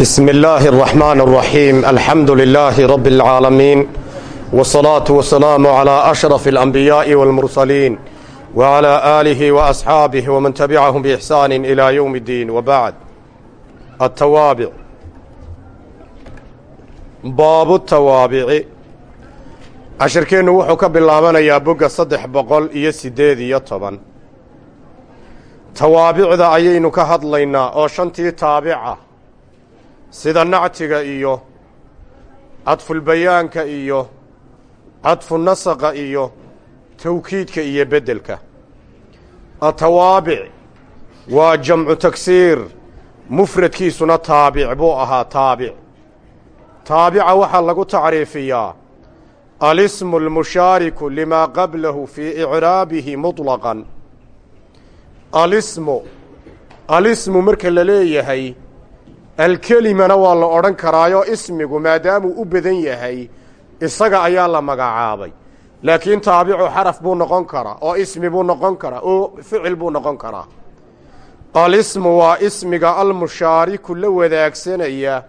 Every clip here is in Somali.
بسم الله الرحمن الرحيم الحمد لله رب العالمين والصلاة والسلام على أشرف الأنبياء والمرسلين وعلى آله وأصحابه ومن تبعهم بإحسان إلى يوم الدين وبعد التوابع باب التوابع cashirkeennu wuxuu ka bilaabanayaa bogga saddex boqol iyo siddeed iyo toban tawaabicda ayaynu ka hadlaynaa oo shantii taabica sida nactiga iyo cadfulbayaanka iyo cadfu nasaqa iyo tawkiidka iyo beddelka. Atawaabic waa jamcu tagsiir mufradkiisuna taabic buu ahaa taabic. Taabica waxaa lagu tacriifiyaa alismu almushaariku limaa qablahu fii icraabihi muطlaqan alismu alismu marka la leeyahay alkelimana waa la odhan karaayo ismigu maadaamuu u badan yahay isaga ayaa la magacaabay. Laakiin taabicu xaraf buu noqon karaa oo ismi buu noqon karaa oo ficil buu noqon karaa. Alismu waa ismiga almushaariku la wadaagsanaya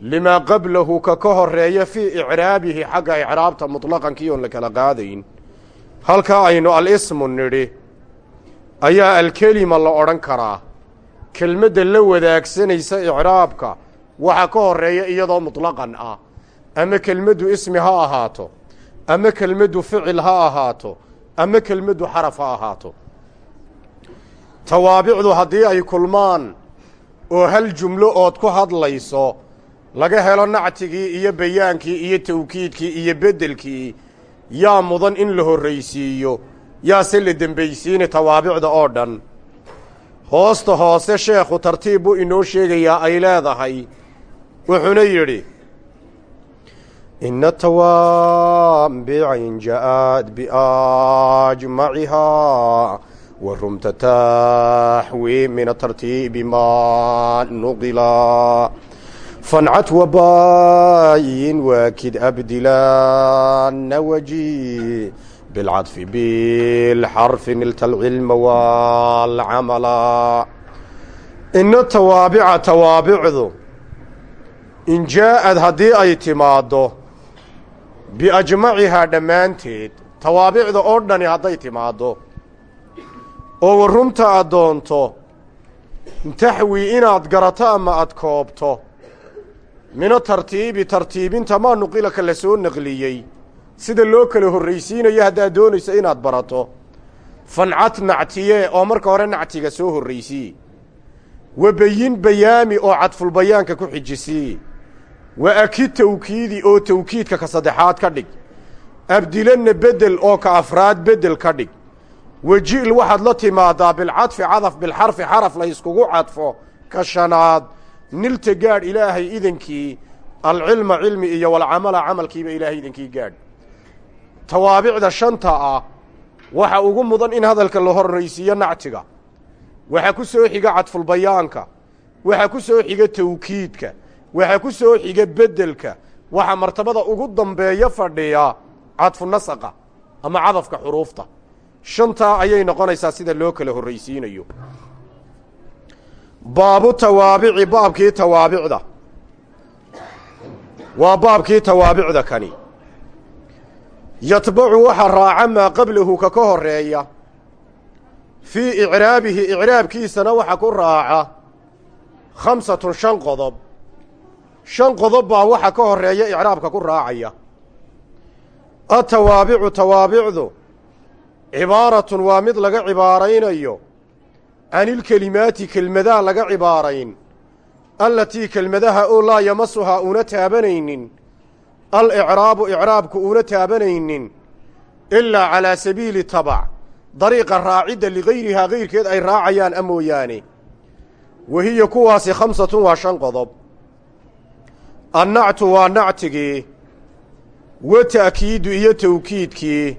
limaa qablahu ka ka horreeya fii icraabihi xagga icraabta muطlaqankii oon la kala qaadayn. Halkaa aynu alismu nidhi ayaa alkelima la odhan karaa kelmadda la wadaagsanaysa icraabka waxa ka horreeya iyadoo muطlaqan ah. Ama kelmaddu ismi ha ahaato ama kelmaddu ficil ha ahaato ama kelmaddu xaraf ha ahaato. Tawaabicdu haddii ay kulmaan oo hal jumlo ood ku hadlayso laga helo nactigii iyo bayaankii iyo tawkiidkii iyo beddelkii yaa mudan in la horraysiiyo yaase la dembaysiini tawaabicda oo dhan hoosta hoose sheekhu tartiib buu inoo sheegayaa ay leedahay. Wuxuuna yidhi ina tawaambica in ja'aad biajmacihaa wa rumta taxwi min atartiibi maa nuqila fancad wabaayin waakid abdilaana waji bilcadfi bilxarfi nilta alcilma waalcamala ina tawaabica tawaabicdu in jaa'ad haddii ay timaaddo biajmacihaa dhammaanteed tawaabicda oo dhani hadday timaaddo oo warrumta aad doonto taxwi inaad garato ama aad koobto mina tartiibi tartiibinta maa nuqilaka la soo naqliyey sida loo kala horraysiinayo haddaad doonayso inaad barato. Fancad nactiye oo marka hore nactiga soo horraysii wa beyin bayaami oo cadfulbayaanka ku xijisii wa aki tawkiidi oo tawkiidka ka saddexaad ka dhig. Abdilanna beddel oo ka afraad beddel ka dhig. Waji'l waxaad la timaadaa bilcadfi cadaf bilxarfi xaraf la yskugu cadfo ka shanaad. Nilta gaadh ilaahay idankii alcilma cilmi iyo walcamala camalkiiba ilaahay idankii gaadh tawaabicda shanta ah waxa ugu mudan in hadalka la horraysiiyo nactiga. Waxa ku soo xiga cadfulbayaanka waxa ku soo xiga tawkiidka. Waxa ku soo xiga beddelka. Waxa martabada ugu dambeeya fadhiya cadfu nasaqa ama cadafka xuruufta. Shantaa ayay noqonaysaa sida loo kala horraysiinayo. Baabu tawaabici baabkii tawaabicda. Waa baabkii tawaabicda kani yatbacu waxa raaca maa qablahu ka ka horreeya fii icraabihi icraabkiisana waxa ku raaca khamsatun shan qodob. Shan qodob baa waxa ka horreeya icraabka ku raacaya. Atawaabicu tawaabicdu cibaaratun waa mid laga cibaaraynayo. Can ilkelimaati kelmadaha laga cibaarayn. Allatii kelmadaha oo laa yamasuhaa una taabanaynin alicraabu icraabku una taabanaynin ilaa calaa sabiili tabac dariiqa raacidda ligayrihaa gayrkeed ay raacayaan a mooyaane. Wa hiya kuwaasi khamsatun waa shan qodob. Annactu waa nactigii wa ta'kiidu iyo tawkiidkii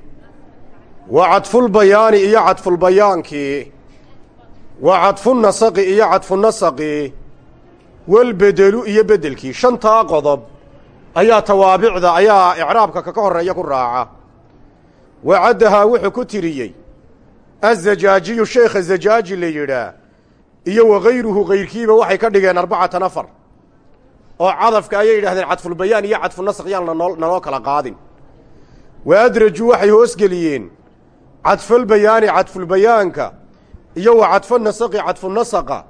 wa cadfulbayaani iyo cadfulbayaankii wa cadfunasaqi iyo cadfunasaqi walbedelu iyo beddelkii shantaa qodob ayaa tawaabicda ayaa icraabka kaka horreeya ku raaca. Wacaddahaa wuxuu ku tiriyey azajaajiyu sheekha zajaaji la yidhaah iyo wakayruhu kayrkiiba waxay ka dhigeen arbacatan afar oo cadafka ayay yidhahdeen cadfulbayaan iyo cadfunasakh yaan nanoo nanoo kala qaadin. Wa adrajuu waxay hoosgeliyeen cadfalbayaani cadfulbayaanka iyo wa cadfo nasaqi cadfunasaqa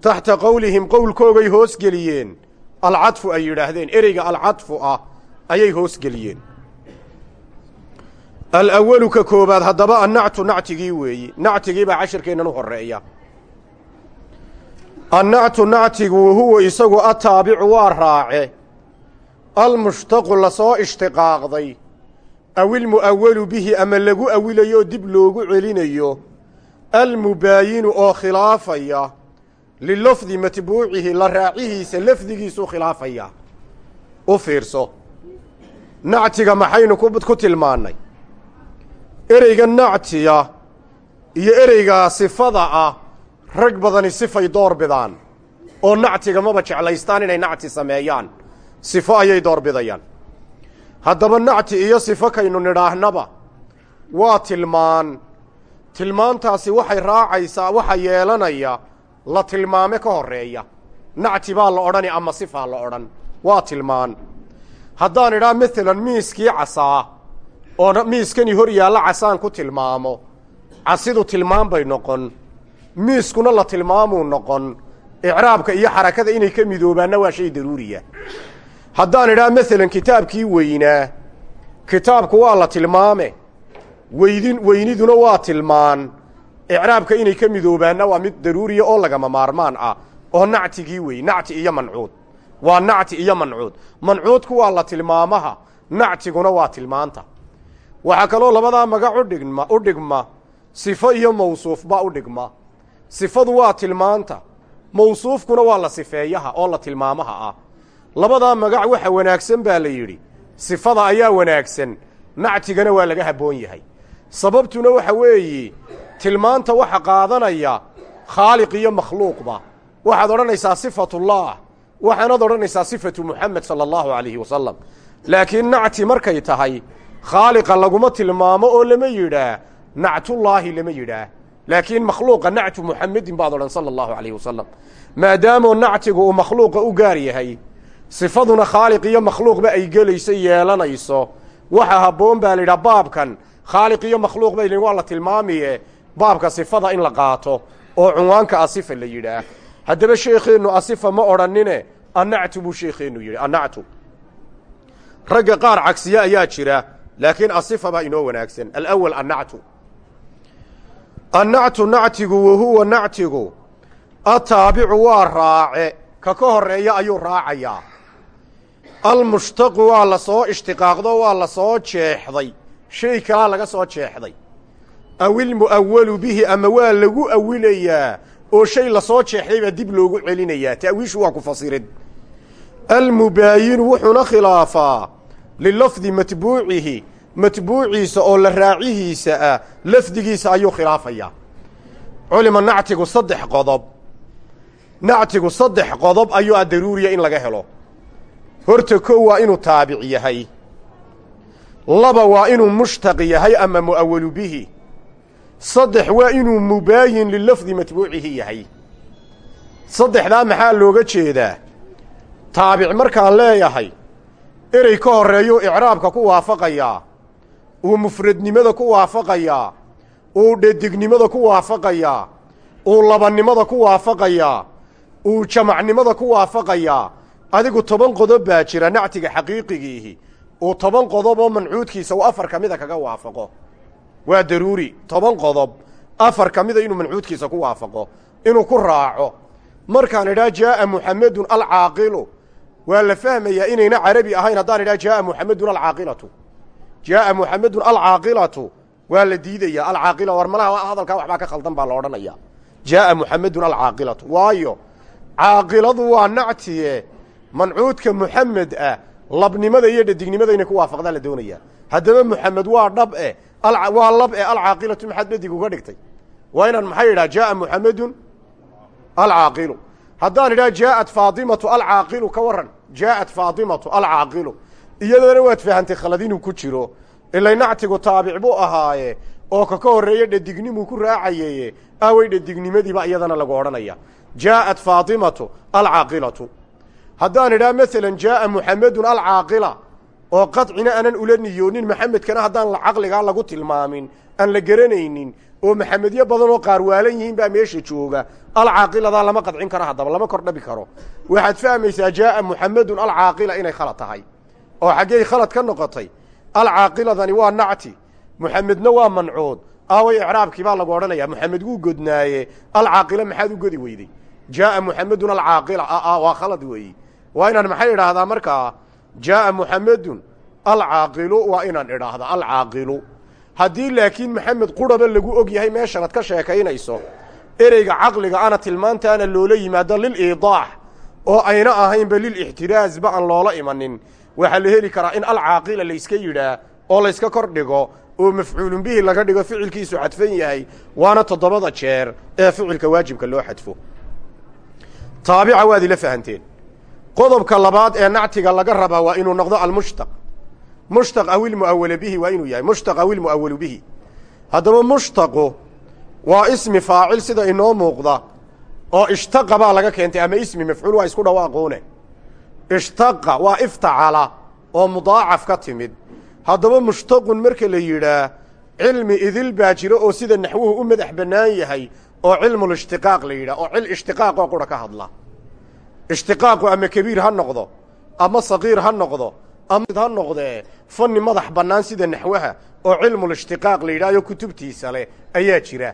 taxta qowlihim qowlkoogay hoosgeliyeen alcadfu ay yidhaahdeen ereyga alcadfu ah ayay hoosgeliyeen alawalu ka koobaad haddaba annactu nactigii weeyi. Nactigii baa cashirkeennan u horreeya. Annactu nactigu huwa isagu ataabicu waa raace. Almushtaqu la soo ishtiqaaqday. Awilmu'awalu bihi ama lagu awilayo dib loogu celinayo. Almubaayinu oo khilaafaya lilafdi matbuucihi la raacihiisa lafdigiisuu khilaafaya u fiirso nactiga maxaynu ku tilmaannay ereyga nactiya iyo ereygaa sifada ah rag badani sifay door bidaan oo nactiga maba jeclaystaan inay nacti sameeyaan sifo ayay door bidayaan haddaba nacti iyo sifo kaynu nidhaahnaba waa tilmaan tilmaantaasi waxay raacaysaa waxa yeelanaya la tilmaame ka horreeya. Nacti baa la odhani ama sifaa la odhan. Waa tilmaan. Haddaan idhaa maalan miiskii casaa oo miiskani hor yaalla casaan ku tilmaamo. Casidu tilmaan bay noqon. Miiskuna la tilmaamuu noqon. Icraabka iyo xarakada inay ka midoobaanna waa shay daruuriya. Haddaan idhaa maalan kitaabkii weynaa kitaabku waa la tilmaame. Weydin weyniduna waa tilmaan icraabka inay ka midoobaanna waa mid daruuriya oo lagama maarmaan ah oo nactigii wey nacti iyo mancuud. Waa nacti iyo mancuud. Mancuudku waa la tilmaamaha nactiguna waa tilmaanta. Waxaa kaloo labadaa magac udhigma u dhigma sifo iyo mawsuuf baa u dhigma. Sifadu waa tilmaanta mawsuufkuna waa la sifeeyaha oo la tilmaamaha ah. Labadaa magac waxa wanaagsan baa la yidhi sifada ayaa wanaagsan nactigana waa laga habboon yahay. Sababtuna waxa weeye tilmaanta waxa qaadanaya khaaliq iyo makhluuqba waxaad odhanaysaa sifatullah. Waxaanaad odhanaysaa sifatu muxamed sala allahu calayhi wasalam laakiin nacti markay tahay khaaliqa laguma tilmaamo oo lama yidhaah nactullaahi lama yidhaah laakiin makhluuqa nactu muxamedin baad odhan sala allahu calayhi wasalam maadaamoo nactigu uu makhluuqa u gaar yahay sifaduna khaaliq iyo makhluuqba ay gelayso yeelanayso. Waxa habboon baa la yidhaha baabkan khaaliq iyo makhluuq bay waa la tilmaamiye baabka sifada in la qaato oo cunwaanka asifa la yidhaah haddaba sheekheennu asifa ma odhanine annactu buu sheekheennu yidhi annactu. Ragga qaar cagsiye ayaa jira laakiin asifa baa inoo wanaagsan. Alawal annactu. Annactu nactigu wahuwa nactigu. Ataabicu waa raace. Ka ka horreeya ayuu raacayaa. Almushtaqu waa la soo ishtiqaaqdo waa la soo jeexday. Shay kalaa laga soo jeexday awilmu'awalu bihi ama waa lagu awilayaa oo shay la soo jeexday baa dib loogu celinayaa. Ta'wiishu waa ku fasirid. Almubaayinu wuxuuna khilaafaa lilafdi matbuucihi matbuuciisa oo la raacihiisa ah lafdigiisa ayuu khilaafayaa. Culima nactigu saddex qodob. Nactigu saddex qodob ayuu a daruuriya in laga helo. Horta kow waa inuu taabic yahay. Laba waa inuu mushtaq yahay ama mu'awalu bihi saddex waa inuu mubaayin lilafdi matbuucihi yahay. Saddexdaa maxaa looga jeedaa? Taabic markaan leeyahay erey ka horreeyuu icraabka ku waafaqayaa uu mufradnimada ku waafaqayaa uu dhedignimada ku waafaqayaa uu labannimada ku waafaqayaa uu jamacnimada ku waafaqayaa adigu toban qodob baa jira nactiga xaqiiqigiihi. Uu toban qodob oo mancuudkiisa uu afar ka kaga waafaqo waa daruuri. Toban qodob. Afar ka mida inuu mancuudkiisa ku waafaqo inuu ku raaco. Markaan idhaa jaaa muxamedun alcaaqilu waa la fahmayaa inayna carabi ahayn haddaan idhaa jaaa muxamedun alcaaqilatu jaaa muxamedun alcaaqilatu waa la diidayaa. Alcaaqila war malaha hadalkaa waxbaa ka khaldan baa la odhanaya jaaa muxamedun alcaaqilatu waayo caaqiladu waa nactiye. Mancuudka muxamed ah labnimada iyo dhadignimada inay ku waafaqdaa la doonayaa. Haddaba muxamed waa dhab e waa lab e alcaaqilatu maxaad dhadig uga dhigtay waa inaan maxay idhaha jaaa muxamedun alcaaqilu haddaan idhaha jaaءat faadimatu alcaaqilu ka waran jaaءat faadimatu alcaaqilu iyadana waad fahantay khalad inuu ku jiro ilay nactigu taabic buu ahaaye oo ka ka horreeye dhadignimu ku raacayeye awey dhadignimadiiba iyadana lagu odhanaya jaaءat faadimatu alcaaqilatu haddaan idhaha maalan jaaa muxamedun alcaaqila oo qadcina aanan ula niyoonin maxamedkana haddaan caqligaa lagu tilmaamin aan la garanaynin oo maxamedyo badan oo qaar waalan yihiin baa meesha jooga. Alcaaqiladaa lama qadcin karo haddaba lama kordhabi karo. Waxaad fahmaysaa jaaa muxamedun alcaaqila inay khalad tahay. Oo xaggey khalad ka noqotay alcaaqiladani waa nacti. Muxamedna waa mancuud aaway icraabkii baa lagu odhanayaa muxamed wuu godnaaye. Alcaaqila maxaad u godi weyday? Jaaa muxamedun alcaaqila waa khalad weeyi. Waa inaan maxay idhaahdaa markaa jaaa muxamedun alcaaqilu waa inaan idhaahda alcaaqilu haddii laakiin maxamed quraba lagu og yahay meeshanaad ka sheekaynayso ereyga caqliga ana tilmaantaana loola yimaado liliidaax oo ayna ahaynba lilixtiraasba aan loola imanin. Waxaa la heli karaa in alcaaqila layska yidhaa oo layska kor dhigo oo mafcuulun bihi laga dhigo ficilkiisu xadfan yahay waana toddobada jeer ee ficilka waajibka loo xadfo. Taabica waad ila fahanteen qodobka labaad ee nactiga laga rabaa waa inuu noqdo almushtaq. Mushtaq aw ilmu'awala bihi waa inuu yahay. Mushtaq aw ilmu'awalu bihi. Haddaba mushtaqu waa ismi faacil sida inoo muuqda oo ishtaqa baa laga keentay ama ismi mafcuul waa isku dhawaaquune ishtaqa waa iftacala oo mudaacaf ka timid. Haddaba mushtaqun marka la yidhaah cilmi idil baa jiro oo sida naxwuhu u madax bannaan yahay oo cilmulishtiqaaq la yidhah oo cil ishtiqaaqoo qura ka hadla ishtiqaaqu ama kabiir ha noqdo ama saqiir ha noqdo ama ha noqdee fanni madax bannaan sida naxwaha oo cilmulishtiqaaq la yidhahyo kutubtiisa leh ayaa jira.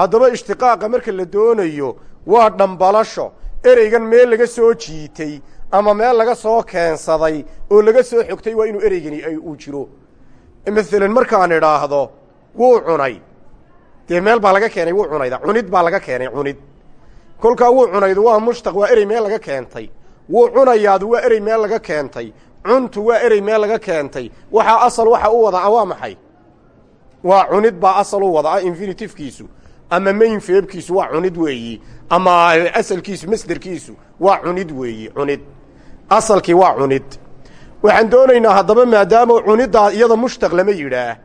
Haddaba ishtiqaaqa marka la doonayo waa dhambalasho ereygan meel laga soo jiitay ama meel laga soo keensaday oo laga soo xogtay waa inuu ereygani uu jiro. Maalan markaan idhaahdo wuu cunay. Dee meel baa laga keenay? Wuu cunayda cunid baa laga keenay cunid kolkaa wuu cunaydu waa mushtaq waa erey meel laga keentay. Wuu cunayaadu waa erey meel laga keentay. Cuntu waa erey meel laga keentay. Waxaa asal waxa u wadaa waa maxay? Waa cunid baa asal u wadaa infinitifkiisu ama mayn feebkiisu waa cunid weeyi ama asalkiisu masderkiisu waa cunid weeyi cunid. Asalkii waa cunid. Waxaan doonaynaa haddaba maadaama cuniddaa iyada mushtaq lama yidhaah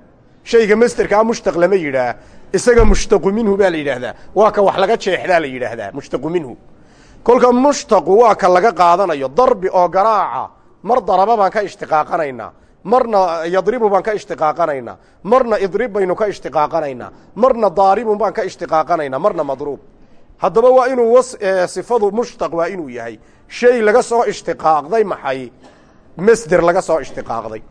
shayga masderkaa mushtaq lama yidhaah isaga mushtaqu minhu baa la yidhaahdaa. Waa ka wax laga jeexdaa la yidhaahdaa mushtaqu minhu. Kolka mushtaqu waa ka laga qaadanayo darbi oo garaaca. Mar daraba baan ka ishtiqaaqanaynaa marna yadribu baan ka ishtiqaaqanaynaa marna idrib baynu ka ishtiqaaqanaynaa marna daaribun baan ka ishtiqaaqanaynaa marna madruub. Haddaba waa inuu sifadu mushtaq waa inuu yahay. Shay laga soo ishtiqaaqday maxay? Masder laga soo ishtiqaaqday.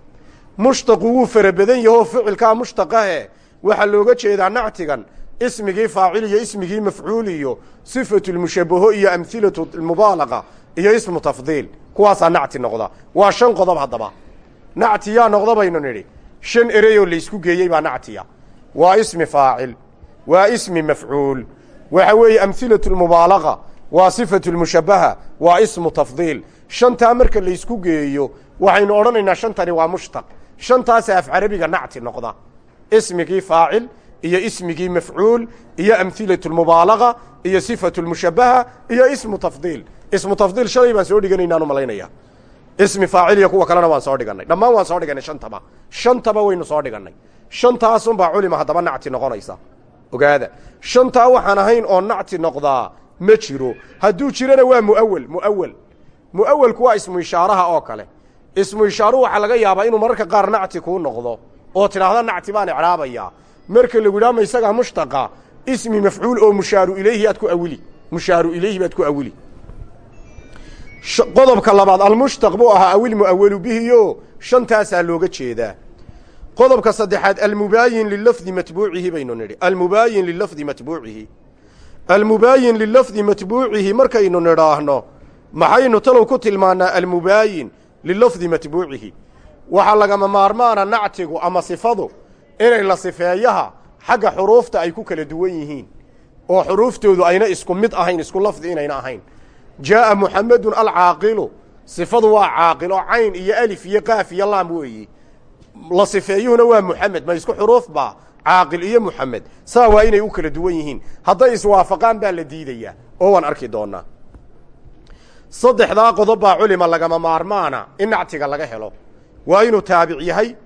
Mushtaqu wuu fara badan yahoo ficilkaa mushtaqahe waxaa looga jeedaa nactigan ismigii faacil iyo ismigii mafcuul iyo sifatu lmushabaho iyo amhilatu mubaalaqa iyo ismu tafdiil. Kuwaasaa nacti noqda. Waa shan qodob haddaba. Nacti yaa noqda baynu nidhi. Shan ereyoo laysku geeyey baa nactiya waa ismi faacil. Waa ismi mafcuul. Waxa weeye amhilatu lmubaalaqa waa sifatu lmushabaha waa ismu tafdiil. Shantaa marka laysku geeyo waxaynu odhanaynaa shantani waa mushtaq. Shantaasa af carabiga nacti noqda ismigii faacil iyo ismigii mafcuul iyo amhilatu lmubaalaqa iyo sifatu lmushabaha iyo ismu tafdiil ismu tafdiil shalay baan soo dhiganaynaan u malaynaya. Ismi faacil iyo kuwa kalena waan soo dhigannay dhammaan waan soo dhiganay shantaba. Shantaba waynu soo dhigannay. Shantaasunbaa culima haddaba nacti noqonaysa. Ogaada. Shantaa waxaan ahayn oo nacti noqdaa ma jiro. Hadduu jirona waa muawel muawel muawelku waa ismu ishaaraha oo kale. Ismu ishaaruhu waxaa laga yaabaa inuu mararka qaar nacti kuu noqdo oo tidhaahda nacti baan icraabayaa marka lagu idhaama isagaa mushtaqa. Ismi mafcuul oo mushaaru ilayhi aad ku awili. Mushaaru ilayhi baad ku awili. Qodobka labaad almushtaq buu ahaa awil mu'awalu bihiyo shantaasaa looga jeedaa. Qodobka saddexaad almubaayin lilafdi matbuucihi baynu nidhi. Almubaayin lilafdi matbuucihi. Almubaayin lilafdi matbuucihi markaynu nidhaahno maxaynu talow ku tilmaannaa almubaayin lilafdi matbuucihi waxaa lagama maarmaana nactigu ama sifadu inay la sifeeyaha xagga xuruufta ay ku kala duwan yihiin oo xuruuftoodu ayna isku mid ahayn isku lafdi inayna ahayn. Jaa'a muxamedun alcaaqilu sifadu waa caaqil oo cayn iyo alif iyo qaaf iyo laam weeyi. La sifeeyuhuna waa muxamed ma isku xuruuf baa caaqil iyo muxamed saa waa inay u kala duwan yihiin. Hadday iswaafaqaan baa la diidayaa oo waan arki doonaa. Saddexdaa qodob baa culima lagama maarmaana in nactiga laga helo waa inuu taabic yahay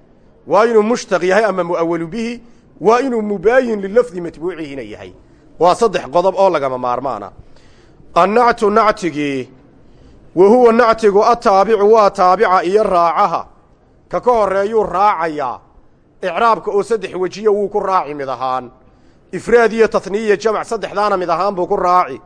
waa inuu mushtaq yahay ama mu'awalu bihi waa inuu mubaayin lilafdi matbuucihina yahay. Waa saddex qodob oo lagama maarmaana. Annactu nactigii wa huwa nactigu ataabicu waa taabica iyo raacaha. Ka ka horreeyuu raacayaa. Icraabka oo saddex wejiya wuu ku raaci mid ahaan. Ifraad iyo tatniya jamac saddexdaana mid ahaan buu ku raaci.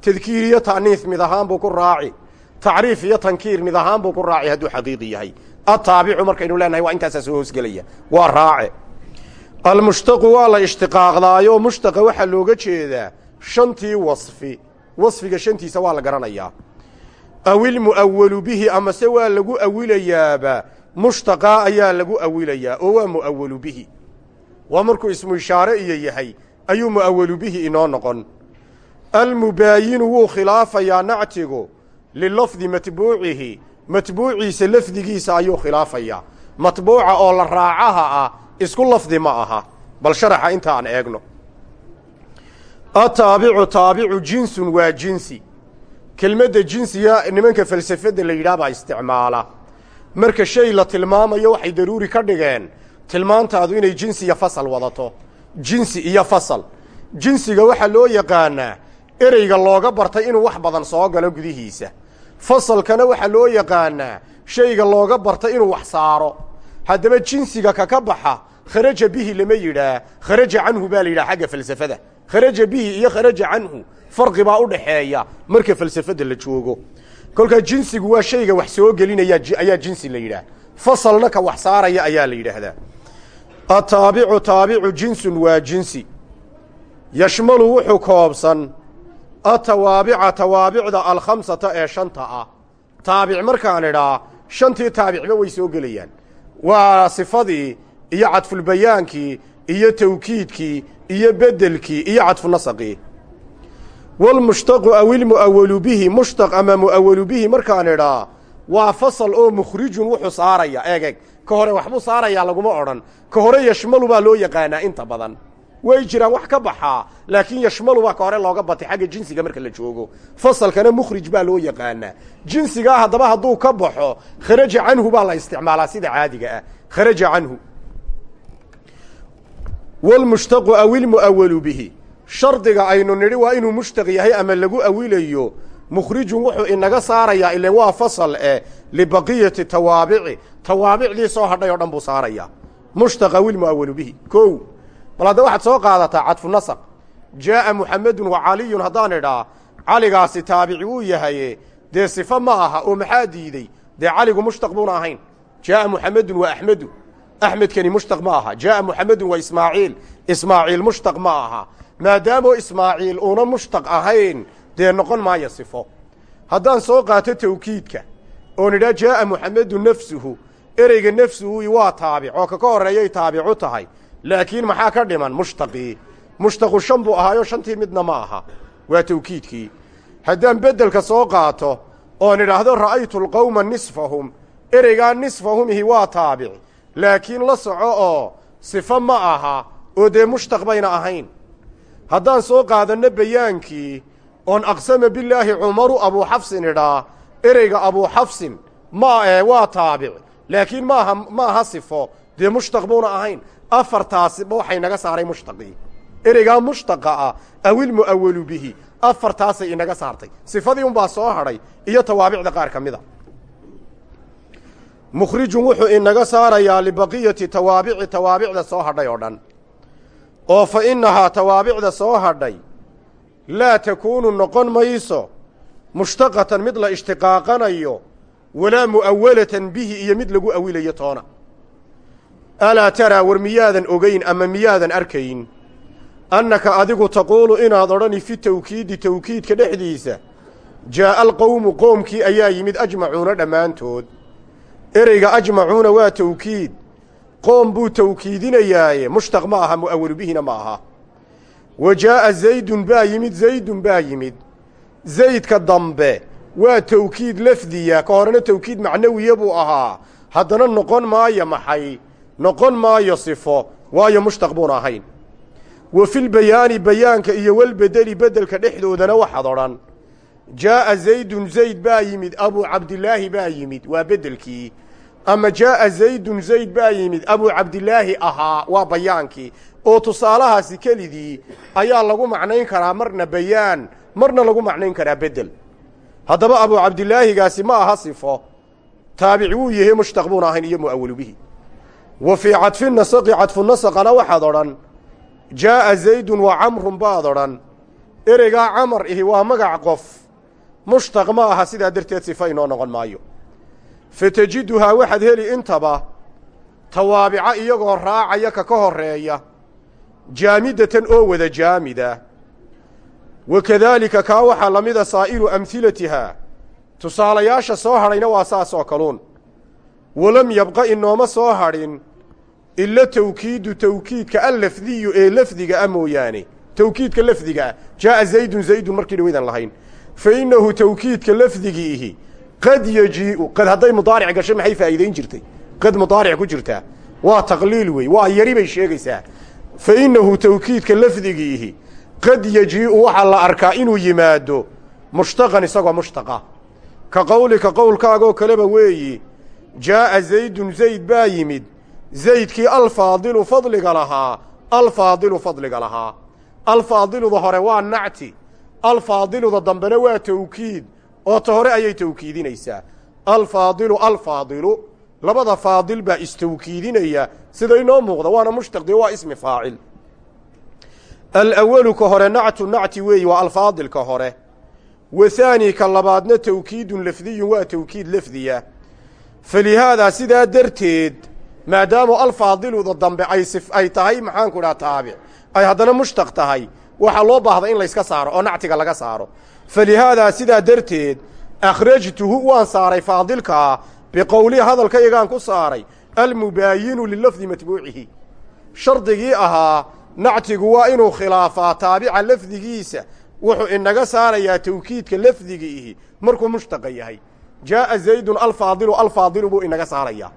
Tadkiir iyo ta'niis mid ahaan ku raaci. Tacriif iyo tankiir mid ahaan buu ku raaci hadduu xaqiiqi yahay ataabicu markaynu leenahay waa intaasaa soo hoosgelaya. Waa raace almushtaqu waa la ishtiqaaqdaayoo mushtaqa waxaa looga jeedaa shantii wasfi. Wasfiga shantiisa waa la garanayaa. Awilmu'awalu bihi amase waa lagu awilayaaba. Mushtaqaa ayaa lagu awilayaa oo waa mu'awalu bihi. Waa markuu ismu ishaare iyo yahay ayuu mu'awalu bihi inoo noqon. Almubaayinu wuu khilaafayaa nactigu lilafdi matbuucihi matbuuciisa lafdigiisa ayuu khilaafayaa matbuuca oo la raacaha ah isku lafdi ma aha. Bal sharaxa intaan eegno. Ataabicu taabicu jinsun waa jinsi. Kelmadda jinsiga nimanka falsafadda la yidhaah baa isticmaala. Marka shay la tilmaamayo waxay daruuri ka dhigeen tilmaantaadu inay jinsi iyo fasal wadato. Jinsi iyo fasal. Jinsiga waxaa loo yaqaanaa ereyga looga bartay inuu wax badan soo galo gudihiisa fasalkana waxaa loo yaqaanaa shayga looga bartay inuu wax saaro. Haddaba jinsiga kaka baxa kharaja bihi lama yidhaah kharaja canhu baa la yidhaha xagga falsafada. Kharaja bihi iyo kharaja canhu farqi baa u dhaxeeya marka falsafada la joogo. Kolkaa jinsigu waa shayga wax soo gelinaya ayaa jinsi la yidhaah fasalna ka wax saaraya ayaa la yidhaahdaa. Ataabicu taabicu jinsun waa jinsi. Yashmalu wuxuu koobsan atawaabica tawaabicda alkhamsata ee shanta ah. Taabic markaan idhaa shantii taabicba way soo gelayaan. Waa sifadii iyo cadfulbayaankii iyo tawkiidkii iyo bedelkii iyo cadfunasaqii walmushtaqu aw ilmu'awalu bihi mushtaq ama mu'awalu bihi markaan idhaa waa fasal oo mukhrijun wuxuu saaraya eeg. Ka hore waxbuu saarayaa laguma odhan. Ka hore yashmalu baa loo yaqaanaa inta badan way jiraan wax ka baxaa laakiin yashmalu baa ka hore looga batay xagga jinsiga marka la joogo. Fasalkana mukhrij baa loo yaqaanaa. Jinsigaa haddaba hadduu ka baxo kharaja canhu baa la isticmaalaa sida caadiga ah. Kharaja canhu. Walmushtaqu aw bihi. Shardiga aynu nidhi waa inuu mushtaq yahay ama lagu awilayo mukhrijun wuxuu inaga saarayaa ilen waa fasal eh libaqiyati tawaabici. Tawaabicdii soo hadhay oo dhan buu saarayaa. Mushtaq aw bihi. Kow bal hadda waxaad soo qaadataa cadfu nasaq jaa'a muxamedun wa caliyun haddaan idhaa caligaasi taabici uu yahaye dee sifo ma aha oo maxaa diidey dee caligu mushtaq buuna ahayn. Jaa'a muxamedun wa axmedu axmedkani mushtaq ma aha. Jaa'a muxamedun wa ismaaciil. Ismaaciil mushtaq ma aha. Maadaamoo ismaaciil uuna mushtaq ahayn dee noqon maayo sifo. Haddaan soo qaato tawkiidka oon idhaa jaa'a muxamedun nafsuhu ereyga nafsuhu waa taabic oo ka ka horreeyay taabicu tahay laakiin maxaa ka dhiman? Mushtaqii mushtaqu shan buu ahaayo shantii midna ma aha. Waa tawkiidkii. Haddaan beddelka soo qaato oon idhaahdo ra'aytu lqowma nisfahum. Ereygaa nisfahumihi waa taabic. Laakiin la soco oo sifo ma aha oo dee mushtaq bayna ahayn. Haddaan soo qaadanno bayaankii oon aqsama bilaahi cumaru abuuxafsin idhaa ereyga abuuxafsin ma ee waa taabic. Laakiin maaha ma aha sifo. Dee mushtaq buuna ahayn afartaasiba waxay naga saaray mushtaqii ereygaa mushtaqa ah awilmu'awalu bihi. Afartaasay inaga saartay. Sifadii unbaa soo hadhay iyo tawaabicda qaar ka mida mukhrijun wuxuu inaga saarayaa libaqiyati tawaabici tawaabicda soo hadhay oo dhan. Oo fa innahaa tawaabicda soo hadhay laa takuunu noqon mayso mushtaqatan mid la ishtiqaaqanayo walaa mu'awalatan bihi iyo mid lagu awilayo toona alaa taraa war miyaadan ogayn ama miyaadan arkayn annaka adigu taquulu inaad odhani fi tawkiidi tawkiidka dhexdiisa jaa'a alqowmu qoomkii ayaa yimid ajmacuuna dhammaantood ereyga ajmacuuna waa tawkiid qoom buu tawkiidinayaaye mushtaq ma aha mu'awalu bihina ma aha wa jaa'a zaydun baa yimid zaydun baa yimid zaydka dambe waa tawkiid lafdiya ka horena tawkiid macnawiya buu ahaa haddana noqon maayo maxay noqon maayo sifo waayo mushtaq buuna ahayn wa filbayaani bayaanka iyo walbedeli beddelka dhexdoodana waxaad odhan. Jaa'a zaydun zayd baa yimid abuu cabdilaahi baa yimid waa beddelkii ama jaa'a zaydun zayd baa yimid abuu cabdilaahi ahaa waa bayaankii. Oo tusaalahaasi kelidii ayaa lagu macnayn karaa marna bayaan marna lagu macnayn karaa beddel haddaba abu cabdilaahigaasi ma aha sifo. Taabic wuu yahay mushtaq buuna ahayn iyo mu'awalu bihi wa fii cadfi nasaqi cadfu nasaqana waxaad odhan. Jaa'a zaydun wa camrun baad odhan. Ereygaa camar ihi waa magac qof. Mushtaq ma aha sidaa darteed sifa inoo noqon maayo. Fatajiduhaa waxaad heli intaba. Tawaabica iyagoo raacaya ka ka horreeya. Jaamidatan oo wada jaamida. Wa kadaalika kaa waxaa la mida saa'iru amhilatihaa tusaalayaasha soo hadhayna waa saas oo kaluun walam yabqa inooma soo hadhin ila tawkiidu tawkiidka allafdiyu ee lafdiga ah mooyaane. Tawkiidka lafdiga ah. Jaa'a zaydun zaydun markii dhawaydan lahayn. Fa innahu tawkiidka lafdigiihi qad yajii'u qad hadday mudaaric gasho maxay faa'iidayn jirtay? Qad mudaaric ku jirtaa waa taqliil wey waa yari bay sheegaysaa. Fa innahu tawkiidka lafdigiihi qad yajii'u waxaa la arkaa inuu yimaado mushtaqan isagoo mushtaqa. Ka qowlika qowlkaagoo kaleba weeyi jaa'a zaydun zayd baa yimid zaydkii alfaadilu fadliga lahaa alfaadilu fadliga lahaa. Alfaadiluda hore waa nacti alfaadiluda dambena waa tawkiid oo ta hore ayay tawkiidinaysaa. Alfaadilu alfaadilu labada faadil baa istawkiidinaya sida inoo muuqda waana mushtaq dee waa ismi faacil. Alawalu ka hore nactu nacti weeyi waa alfaadilka hore. Wa haani ka labaadna tawkiidun lafdiyun waa tawkiid lafdiya. Falihaadaa sidaa darteed maadaama alfaadiluda dambe ay tahay maxaanku dhaha taabic. Ay haddana mushtaq tahay. Waxaa loo baahda in layska saaro oo nactiga laga saaro. Falihaadaa sidaa darteed akhrajtuhu waan saaray faadilkaa biqowlii hadalkaygaan ku saaray almubaayinu lilafdi matbuucihi. Shardigii ahaa nactigu waa inuu khilaafaa taabica lafdigiisa. Wuxuu inaga saarayaa tawkiidka lafdigiihi. Markuu mushtaqa yahay. Jaa'a zaydun alfaadilu alfaadilu buu inaga saarayaa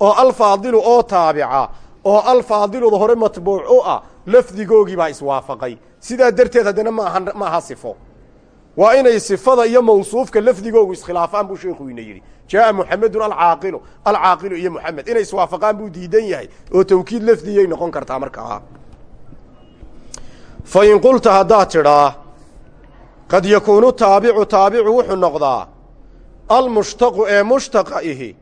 oo alfaadilu oo taabica oo alfaadiluda hore matbuuc u ah lafdigoogii baa iswaafaqay. Sidaa darteed haddana maaha ma aha sifo. Waa inay sifada iyo mawsuufka lafdigoogu iskhilaafaan buu sheekhu ina yidhi. Jaa'a muxamedun alcaaqilu alcaaqilu iyo muxamed inay iswaafaqaan buu diidan yahay oo tawkiid lafdigay noqon kartaa markaa fa in qulta haddaad tidhaa qad yakuunu taabicu taabicu wuxuu noqdaa almushtaqu ee mushtaqa ihi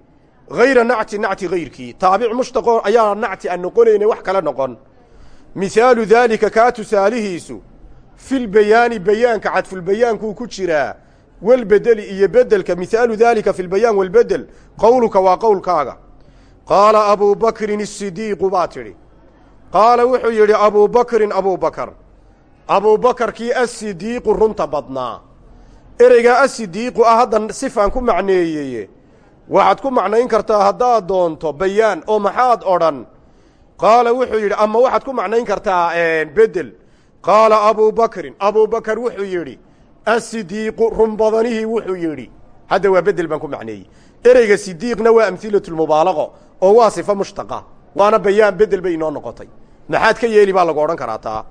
hayra nacti nacti hayrkii taabic mushtaqoo ayaa nacti aan noqonayne wax kale noqon mihaalu daalika kaa tusaalihiisu filbayaani bayaanka cadfulbayaankuu ku jiraa walbedeli iyo bedelka mihaalu daalika fi lbayaan walbedel qowluka waa qowlkaaga qaala abuu bakrin isidiiqu baa tidhi qaala wuxuu yidhi abuu bakrin abuu bakar abuubakarkii asidiiqu runta badnaa ereygaa asidiiqu ah hadda sifaan ku macneeyeye waxaad ku macnayn kartaa haddaad doonto bayaan oo maxaad odhan? Qaala wuxuu yidhi ama waxaad ku macnayn kartaa bedel qaala abuu bakrin abuubakar wuxuu yidhi asidiiqu run badanihii wuxuu yidhi. Hadda waa bedel baan ku macneeyey. Ereyga sidiiqna waa amhilatulmubaalaqo oo waa sifo mushtaqa waana bayaan bedel bay inoo noqotay. Maxaad ka yeeli baa lagu odhan karaa taa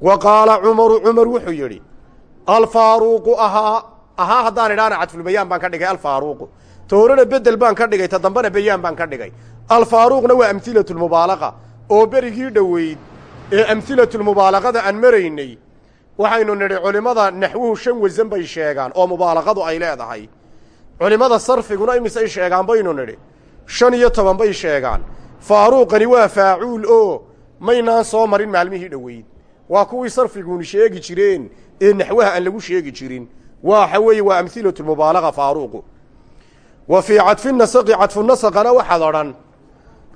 wa qaala cumaru cumar wuxuu yidhi alfaaruuqu ahaa ahaa haddaan idhaana cadfulbayaan baan ka dhigay alfaaruuqu ta horena bedel baan ka dhigay ta dambena bayaan baan ka dhigay. Alfaaruuqna waa amhilatulmubaalaqa oo berigii dhoweyd ee amhilatulmubaalaqada aan maraynay waxaynu nidhi culimmada naxwuhu shan wasan bay sheegaan oo mubaalaqadu ay leedahay. Culimmada sarfiguna imisay sheegaan baynu nidhi shan iyo toban bay sheegaan. Faaruuqani waa faacuul oo maynaan soo marin maalmihii dhoweyd. Waa kuwii sarfiguuni sheegi jireen ee naxwaha aan lagu sheegi jirin. Waxa weeye waa amhilatulmubaalaqa faaruuqu wa fii cadfi nasaqi cadfu nasaqana waxaad odhan.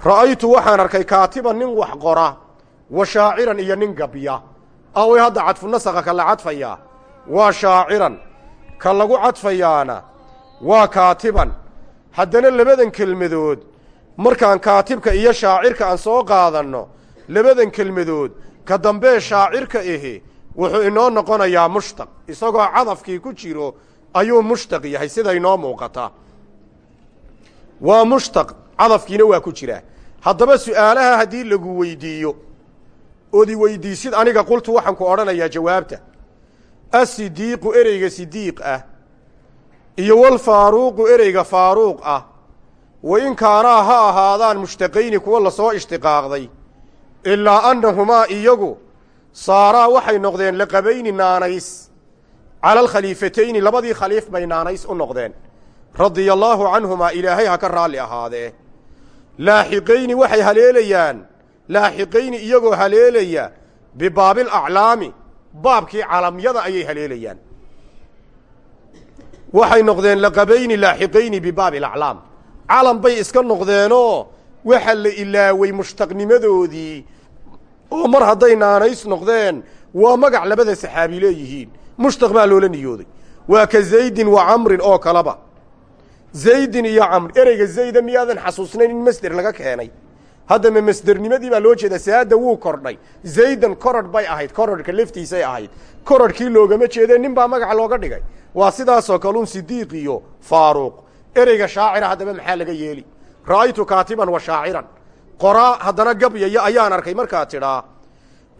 Ra'aytu waxaan arkay kaatiban nin wax qora wa shaaciran iyo nin gabya. Away hadda cadfu nasaqa ka la cadfayaa waa shaaciran ka lagu cadfayaana. Waa kaatiban haddana labadan kelmadood. Markaan kaatibka iyo shaacirka aan soo qaadanno labadan kelmadood. Ka dambee shaacirka ahi wuxuu inoo noqonayaa mushtaq. Isagoo cadafkii ku jiro ayuu mushtaq yahay sida inoo muuqata waa mushtaq cadafkiina waa ku jiraa haddaba su'aalaha haddii lagu weydiiyo ood i weydiisid aniga qultu waxaan ku odhanayaa jawaabta. Asidiiqu ereyga sidiiq ah iyo walfaaruuqu ereyga faaruuq ah wa in kaanaa ha ahaadaan mushtaqayni kuwa la soo ishtiqaaqday ilaa annahumaa iyagu saaraa waxay noqdeen laqabayni naanays cala alkhaliifatayni labadii khaliif bay naanays u noqdeen radia allaahu canhumaa ilaahay ha ka raalli ahaadee laaxiqayni waxay haleelayaan. Laaxiqayni iyagoo haleelaya bibaabil aclaami baabkii calamyada ayay haleelayaan. Waxay noqdeen laqabayni laaxiqayni bibaabi alaclaam calam bay iska noqdeenoo waxa la ilaaway mushtaqnimadoodii. Oo mar hadday naanays noqdeen waa magac labada saxaabi leeyihiin. Mushtaq baa loola niyooday. Waa ka zaydin wa camrin oo kaleba zaydin iyo camr ereyga zayda miyaadan xasuusnayn in masder laga keenay? Haddama masdernimadii baa loo jeedaa saada wuu kordhay. Zaydan kororh bay ahayd kororhka laftiisay ahayd. Kororhkii loogama jeedee nin baa magaca looga dhigay. Waa sidaasoo kaluun sidiiq iyo faaruuq ereyga shaacira haddaba maxaa laga yeeli? Ra'aytu kaatiban wa shaaciran. Qoraa haddana gabyaya ayaan arkay markaa tidhaa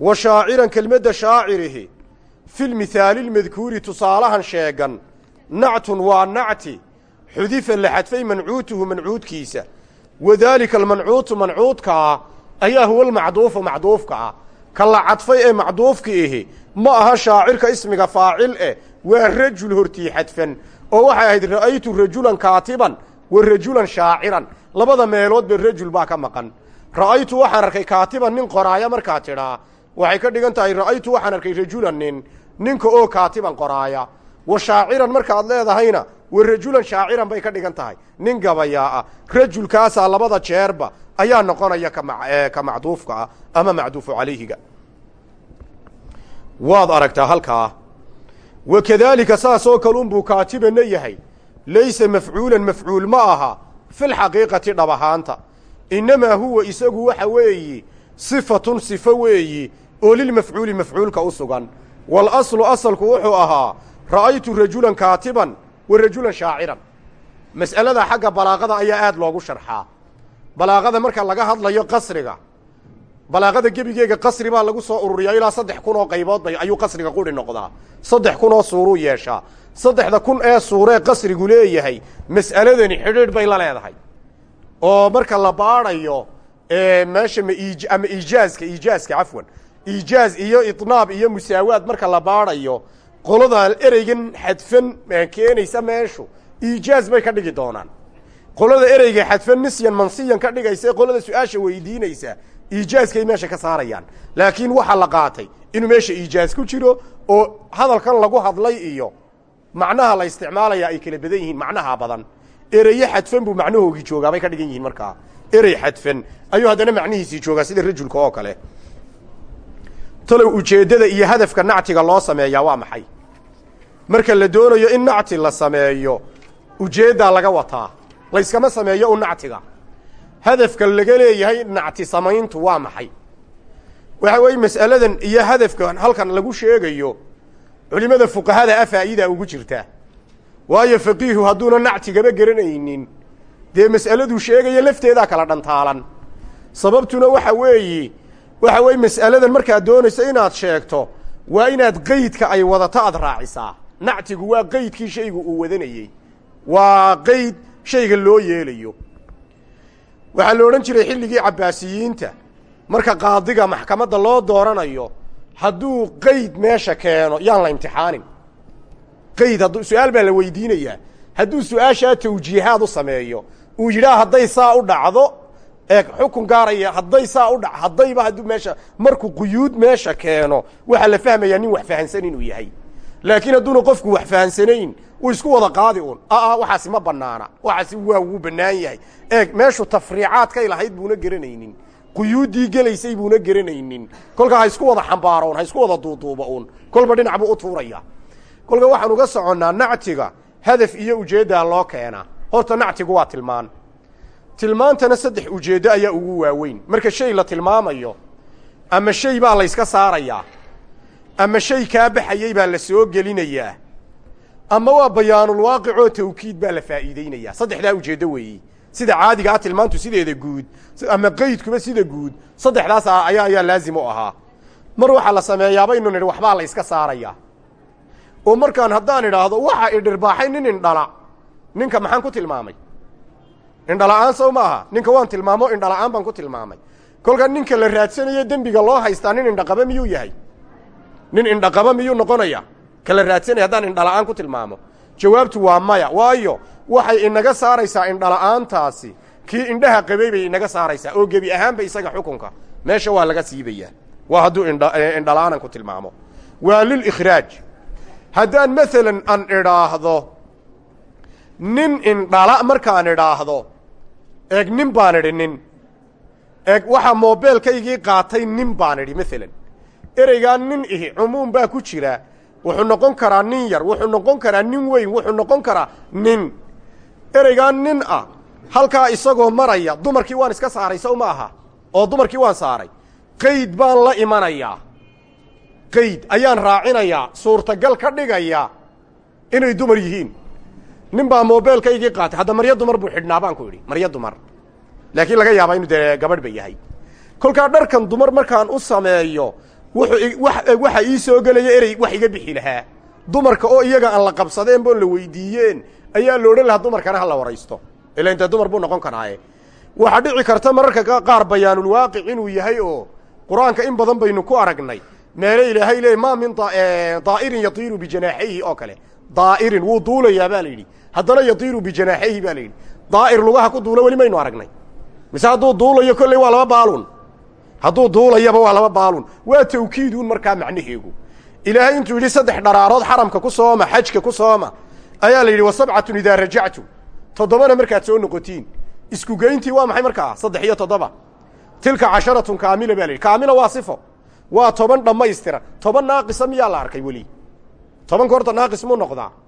wa shaaciran kelmadda shaacirihi filmithaali lmadkuuri tusaalahan sheegan nactun waa nacti xudifa la xadfay mancuutuhu mancuudkiisa wadaalika almancuutu mancuudkaa ayaa huwa almacduufu macduufka ah ka la cadfay ee macduufka ihi ma aha shaacirka ismiga faacil eh waa rajul hortii xadfan oo waxay ahayd ra'aytu rajulan kaatiban wa rajulan shaaciran labada meeloodba rajul baa ka maqan ra'aytu waxaan arkay kaatiban nin qoraaya markaa tidhaa waxay ka dhigan tahay ra'aytu waxaan arkay rajulan nin ninka oo kaatiban qoraaya wa shaaciran markaad leedahayna wa rajulan shaaciran bay ka dhigan tahay. Nin gabayaa ah rajulkaasaa labada jeerba ayaa noqonaya ka macduufka ah ama macduufu calayhiga. Waad aragtaa halkaa wa kadaalika saasoo kalunbuu kaatibana yahay. Laysa mafcuulan mafcuul ma aha. Filxaqiiqati dhab ahaanta. Innamaa huwa isagu waxa weeyi sifatun sifo weeyi oo lilmafcuuli mafcuulka u sugan. Walaslu asalku wuxuu ahaa ra'aytu rajulan kaatiban wa rajulan shaaciran. Mas'alada xagga balaaqada ayaa aad loogu sharxaa. Balaaqada marka laga hadlayo qasriga balaaqada gebigeega qasri baa lagu soo ururiyaa ilaa saddex kun oo qaybood bay ayuu qasriga quri noqdaa. Saddex kun oo suuruu yeeshaa. Saddexda kun ee suuree qasrigu leeyahay mas'aladani xidhiidh bay la leedahay. Oo marka la baadhayo meesha ama iijaaska iijaaska cafwan. Iijaaz iyo itnaab iyo musaawaad marka la baadhayo qolada ereygan xadfan keenaysa meeshu. Iijaaz bay ka dhigi doonaan. Qolada ereyga xadfan nisyan mansiyan ka dhigaysa ee qolada su'aasha weydiinaysa iijaaskay meesha ka saarayaan. Laakiin waxaa la qaatay inuu meesha iijaaz ku jiro oo hadalkan lagu hadlay iyo macnaha la isticmaalaya ay kala badan yihiin macnaha badan. Ereye xadfan buu macnahoogii joogaa bay ka dhigan yihiin markaa. Erey xadfan ayuu haddana macnihiisii joogaa sida rajulka oo kale talow ujeeddada iyo hadafka nactiga loo sameeyaa waa maxay? Marka la doonayo in nacti la sameeyo ujeeddaa laga wataa. Layskama sameeyo u nactiga. Hadafka laga leeyahay nacti samayntu waa maxay? Waxa weeye mas'aladan iyo hadafkan halkan lagu sheegayo culimmada fuqahada a faa'iidaa ugu jirta. Waayo faqiihu hadduuna nactigaba garanaynin dee mas'aladuu sheegaya lafteedaa kala dhantaalan. Sababtuna waxa weeye waxa weeye mas'aladan markaad doonayso inaad sheegto waa inaad qeydka ay wadato aad raacisaa. Nactigu waa qeydkii shaygu uu wadanayey waa qeyd shayga loo yeelayo. Waxaa la odhan jiray xilligii cabbaasiyiinta marka qaadiga maxkamadda loo dooranayo hadduu qeyd meesha keeno yaan la imtixaanin. Qeyd hadduu su'aal baa la weydiinayaa. Hadduu su'aashaa tawjiihaad u sameeyo uu yidhaah hadday saa u dhacdo ee xukun gaaraya hadday saa u dhac haddayba hadduu meesha markuu quyuud meesha keeno waxaa la fahmayaa nin wax fahansan inuu yahay. Laakiin hadduuna qofku wax fahansanayn uu isku wada qaadi un aa waxaasi ma banaana waxaasi waa wuu bannaan yahay. Eeg meeshu tafriicaadkay lahayd buuna garanaynin quyuuddii gelaysay buuna garanaynin. Kolkaa ha isku wada xambaaro un ha isku wada duuduuba un kolba dhinac buu u tuuraya. Kolka waxaan uga soconnaa nactiga hadaf iyo ujeeddaa loo keenaa horta nactigu waa tilmaan tilmaantana saddex ujeeddo ayaa ugu waaweyn. Marka shay la tilmaamayo ama shay baa la yska saarayaa ama shay kaa baxayey baa la soo gelinayaa ama waa bayaanulwaaqicoo tawkiid baa la faa'iideynayaa saddexdaa ujeeddo weeyi. Sida caadiga ah tilmaantu sideeda guud ama qeydkuba sida guud saddexdaas ayaa ayaa laazim u ahaa. Mar waxaa la sameeyaa baynu nidhi waxbaa la yska saarayaa oo markaan haddaan idhaahdo waxa idhirbaaxay nin indhala. Ninka maxaan ku tilmaamay indhala-aan sow ma aha ninka waan tilmaamo indhala-aan baan ku tilmaamay. Kolka ninka la raadsanayo dembiga loo haystaa nin indhaqaba miyuu yahay? Nin indhaqaba miyuu noqonaya? Kala raadsanaya haddaan indhala-aan ku tilmaamo. Jawaabtu waa maya. Waayo waxay inaga saaraysaa indhala-aantaasi. Kii indhaha qabay bay inaga saaraysaa oo gebi ahaanba isaga xukunka. Meesha waa laga siibayaa waa hadduu indhala-aanan ku tilmaamo. Waa lilikhraaj haddaan maalan an idhaahdo nin indhala markaan idhaahdo eeg nin baan idhi nin. Eeg waxaa moobeelkaygii qaatay nin baan idhi maalan ereygaa nin ihi cumuum baa ku jira. Wuxuu noqon karaa nin yar wuxuu noqon karaa nin weyn wuxuu noqon karaa nin. Ereygaa nin ah halkaa isagoo maraya dumarkii waan iska saaray sow ma aha? Oo dumarkii waan saaray. Qayd baan la imanayaa. Qayd ayaan raacinayaa suurtagal ka dhigayaa inay dumar yihiin nin baa moobeelkaygii qaatay. Hadda maryo dumar buu xidhnaa baan ku idhi maryo dumar. Laakiin laga yaabaa inuu dee gabadh ba yahay. Kolkaa dharkan dumar markaan u sameeyo waxa ii soo gelaya erey wax iga bixi lahaa. Dumarka oo iyaga aan la qabsadeen boon la weydiiyeen ayaa la odhan lahaa dumarkana ha la waraysto. Ila intee dumar buu noqon karaaye. Waxaa dhici karta mararka qaar bayaanulwaaqic inuu yahay oo qur'aanka in badan baynu ku aragnay. Meele ilaahay leey maa min daa'irin yatiiru bijanaaxayhi oo kale. Daa'irin wuu duulayaa baa la yidhi haddana yatiiru bijanaaxayhi baa la daa'ir lugaha ku duula weli maynu aragnay. Mise hadduu duulayo kolley waa laba baalun. Hadduu duulayaba waa laba baalun. Waa tawkiiduun markaa macnaheegu. Ilaahay intuu yidhi saddex dharaarood xaramka ku sooma xajka ku sooma ayaa la yidhi wa idaa rajactu. Toddobana markaad soo noqotiin. Isku geyntii waa maxay markaa? Saddex iyo toddoba. Tilka casharatun kaamila baa la yidhi kaamila waa sifo. Waa toban dhammaystiran. Toban naaqisa miyaa la arkay weli? Tobanka horta naaqis muu noqdaa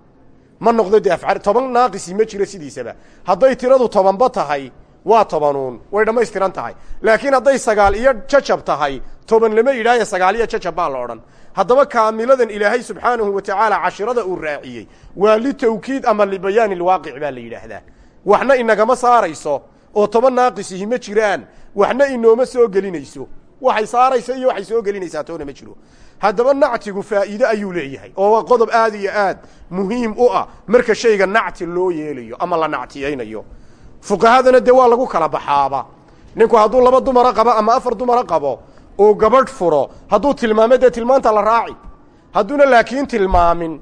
ma noqdo dee afcar toban naaqisi ma jiro sidiisaba. Hadday tiradu tobanba tahay waa tobanuun. Way dhammaystiran tahay. Laakiin hadday sagaal iyo jajab tahay toban lama yidhaaye sagaal iyo jajab baa la odhan. Haddaba kaamiladan ilaahay subxaanahu wa tacaala cashirada uu raaciyey waa litawkiid ama libayaani lwaaqic baa la yidhaahdaa. Waxna inagama saarayso oo toban naaqisihi ma jiraan waxna inooma soo gelinayso. Waxay saaraysa iyo waxay soo gelinaysaa toona ma jiro haddaba nactigu faa'iide ayuu leeyahay. Oo waa qodob aad iyo aad muhiim u ah marka shayga nacti loo yeelayo ama la nactiyaynayo. Fuqahadana dee waa lagu kala baxaaba. Ninku hadduu laba dumara qabo ama afar dumara qabo oo gabadh furo hadduu tilmaamo dee tilmaanta la raaci. Hadduuna laakiin tilmaamin.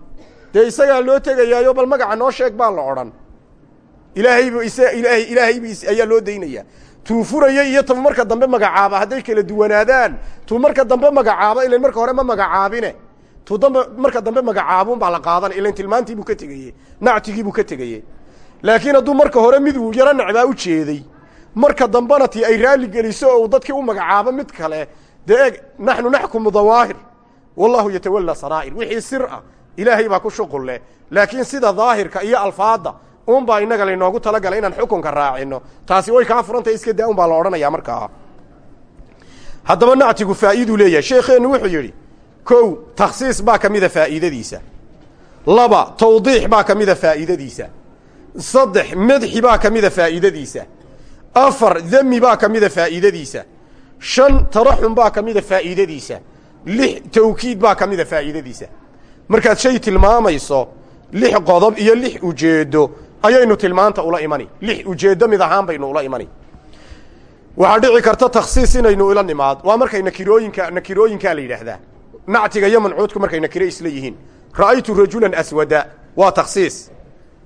Dee isagaa loo tegayaayo bal magaca noo sheeg baa la odhan. Ilaahaybu is ilaahay ilaahaybu ayaa loo daynaya tuu furaya iyo tu marka dambe magacaaba hadday kala duwanaadaan tuu marka dambe magacaaba ilan marka hore ma magacaabine. Tuu dambe marka dambe magacaabun baa la qaadana ilan tilmaantiibuu ka tegeye nactigiibuu ka tegeye laakiin hadduu marka hore mid uu yaro necbaa u jeeday marka dambena tii ay raalli geliso oo dadkii u magacaabo mid kale dee eeg naxnu naxkumu dawaahir wallahu yatawallaa saraa'ir. Wixii sir ah ilaahay baa ku shuqul laakiin sida daahirka iyo alfaadda un baa innaga laynoogu talagalay inaan xukunka raacino. Taasi way kaa furantahay iska daa un baa la odhanayaa markaa. Haddaba nactigu faa'iiduu leeyahay. Sheekheennu wuxuu yidhi kow takhsiis baa ka mida faa'iidadiisa. Laba tawdiix baa ka mida faa'iidadiisa. Saddex madxi baa ka mida faa'iidadiisa. Afar demi baa ka mida faa'iidadiisa. Shan taraxum baa ka mida faa'iidadiisa. Lix tawkiid baa ka mida faa'iidadiisa. Markaad shay tilmaamayso lix qodob iyo lix ujeeddo ayaynu tilmaanta ula imani. Lix ujeeddo mid ahaan baynu ula imani. Waxaa dhici karta takhsiis inaynu ila nimaad. Waa markay nakirooyinka la yidhaahdaa. Nactiga iyo mancuudku markay nakiro isla yihiin. Ra'aytu rajulan aswada. Waa takhsiis.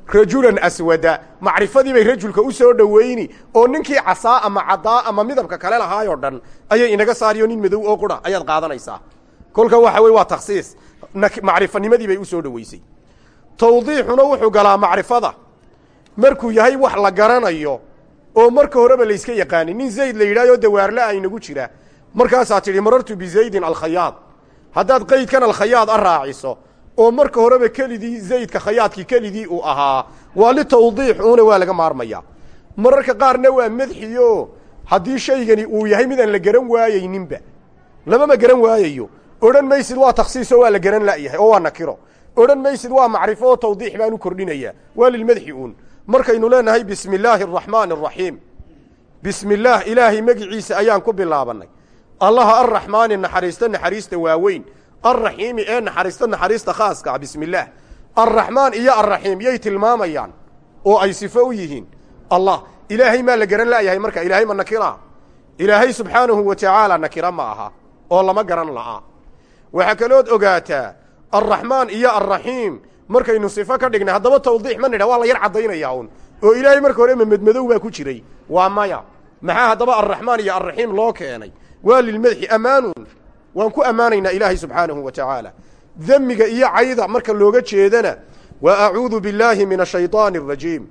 Rajulan aswada. Macrifadii bay rajulka u soo dhoweyni. Oo ninkii casaa ama caddaa ama midabka kale lahaayoo dhan ayay inaga saariyo nin madow oo qura. Ayaad qaadanaysaa. Kolka waxa weye waa takhsiis. Macrifanimadii bay u soo dhoweysay. Tawdiixuna wuxuu galaa macrifada markuu yahay wax la garanayo oo marka horeba layska yaqaani nin zayd la yidhaahyo dawaarla-a inagu jira. Markaasaa tidhi marartu bizaydin alkhayaad. Haddaad qaydkan alkhayaad a raaciso oo marka horeba kelidii zaydka khayaadkii kelidii uu ahaa waa litawdiix uuna waa laga maarmayaa mararka qaarna waa madxiyo. Haddii shaygani uu yahay midaan la garan waayeyninba lamama garan waayayo. Odhan maysid waa takhsiisoo waa la garan la'yahay oo waa nakiro. Odhan maysid waa macrifo oo tawdiix baan u kordhinayaa waa lilmadxi uun markaynu leenahay bismi illaahi araxmaani araxiim bismi illaah ilaahay magiciisa ayaan ku bilaabannay allaha arraxmaani naxariista naxariista waaweyn. Alraxiimi ee naxariista naxariista khaaska ah bismi illaah alraxmaan iyo alraxiim yay tilmaamayaan oo ay sifo u yihiin. Allah ilaahay maa la garan la'yahay marka ilaahay ma nakira ilaahay subxaanahu wa tacaala nakira ma aha oo lama garan la'a waxaa kalood ogaataa alraxmaan iyo alraxiim markaynu sifo ka dhignay haddaba tawdiix ma nidha waa la yar caddaynayaa un oo ilaahay marka hore mamedmadow baa ku jiray. Waa maya. Maxaa haddaba alraxmaan iyo alraxiim loo keenay? Waa lilmadxi ammaanuun waan ku ammaanaynaa ilaahay subxaanahu wa tacaala. Demiga iyo cayda marka looga jeedana wa acuudu billaahi min ashaydaani arajiim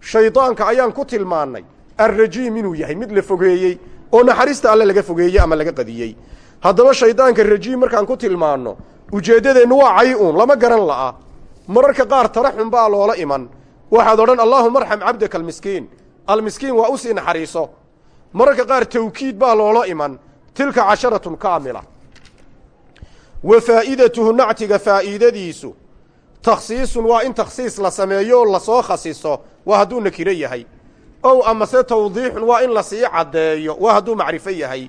shaydaanka ayaan ku tilmaannay alrajiim inuu yahay mid la fogeeyey oo naxariista alle laga fogeeyey ama laga qadiyey. Haddaba shaydaanka rajiim markaan ku tilmaanno ujeeddadeennu waa cay uun lama garan la'a mararka qaar taraxun baa loola iman. Waxaad odhan allaahuma arxam cabdaka almiskiin. Almiskiin waa u sii naxariiso. Mararka qaar tawkiid baa loola iman. Tilka casharatun kaamila. Wa faa'idatuhu nactiga faa'iidadiisu takhsiisun waa in takhsiis la sameeyo oo la soo khasiso waa hadduu nakiro yahay. Ow amase tawdiixun waa in la sii caddeeyo waa hadduu macrifo yahay.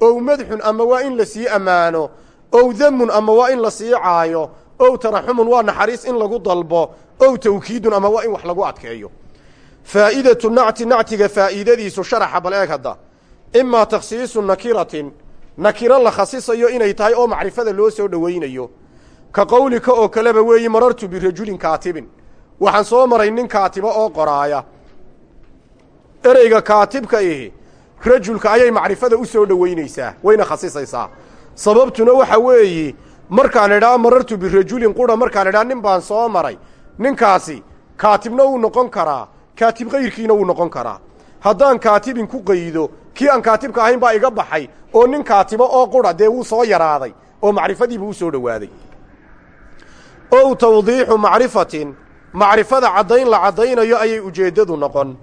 Ow madxun ama waa in la sii ammaano. Ow damun ama waa in la sii caayo ow taraxumun waa naxariis in lagu dalbo ow tawkiidun ama waa in wax lagu adkeeyo. Faa'idatu nacti nactiga faa'iidadiisu sharaxa bal eeg hadda. Imaa takhsiisu nakiratin nakiro la khasisayo inay tahay oo macrifada loo soo dhowaynayo ka qowlika oo kaleba weeyi marartu birajulin kaatibin. Waxaan soo maray nin kaatibo oo qoraaya. Ereyga kaatibka ihi rajulka ayay macrifada u soo dhowaynaysaa wayna khasisaysaa. Sababtuna waxa weeyi markaan idhaa marartu birajulin qura markaan idhaa nin baan soo maray. Ninkaasi kaatibna wuu noqon karaa kaatib kayrkiina wuu noqon karaa. Haddaan kaatibin ku qaydo kii aan kaatibka ahayn baa iga baxay oo nin kaatibo oo qura dee wuu soo yaraaday oo macrifadiibuu u soo dhowaaday ow tawdiixu macrifatin macrifada caddayn la caddaynayo ayay ujeeddadu noqon.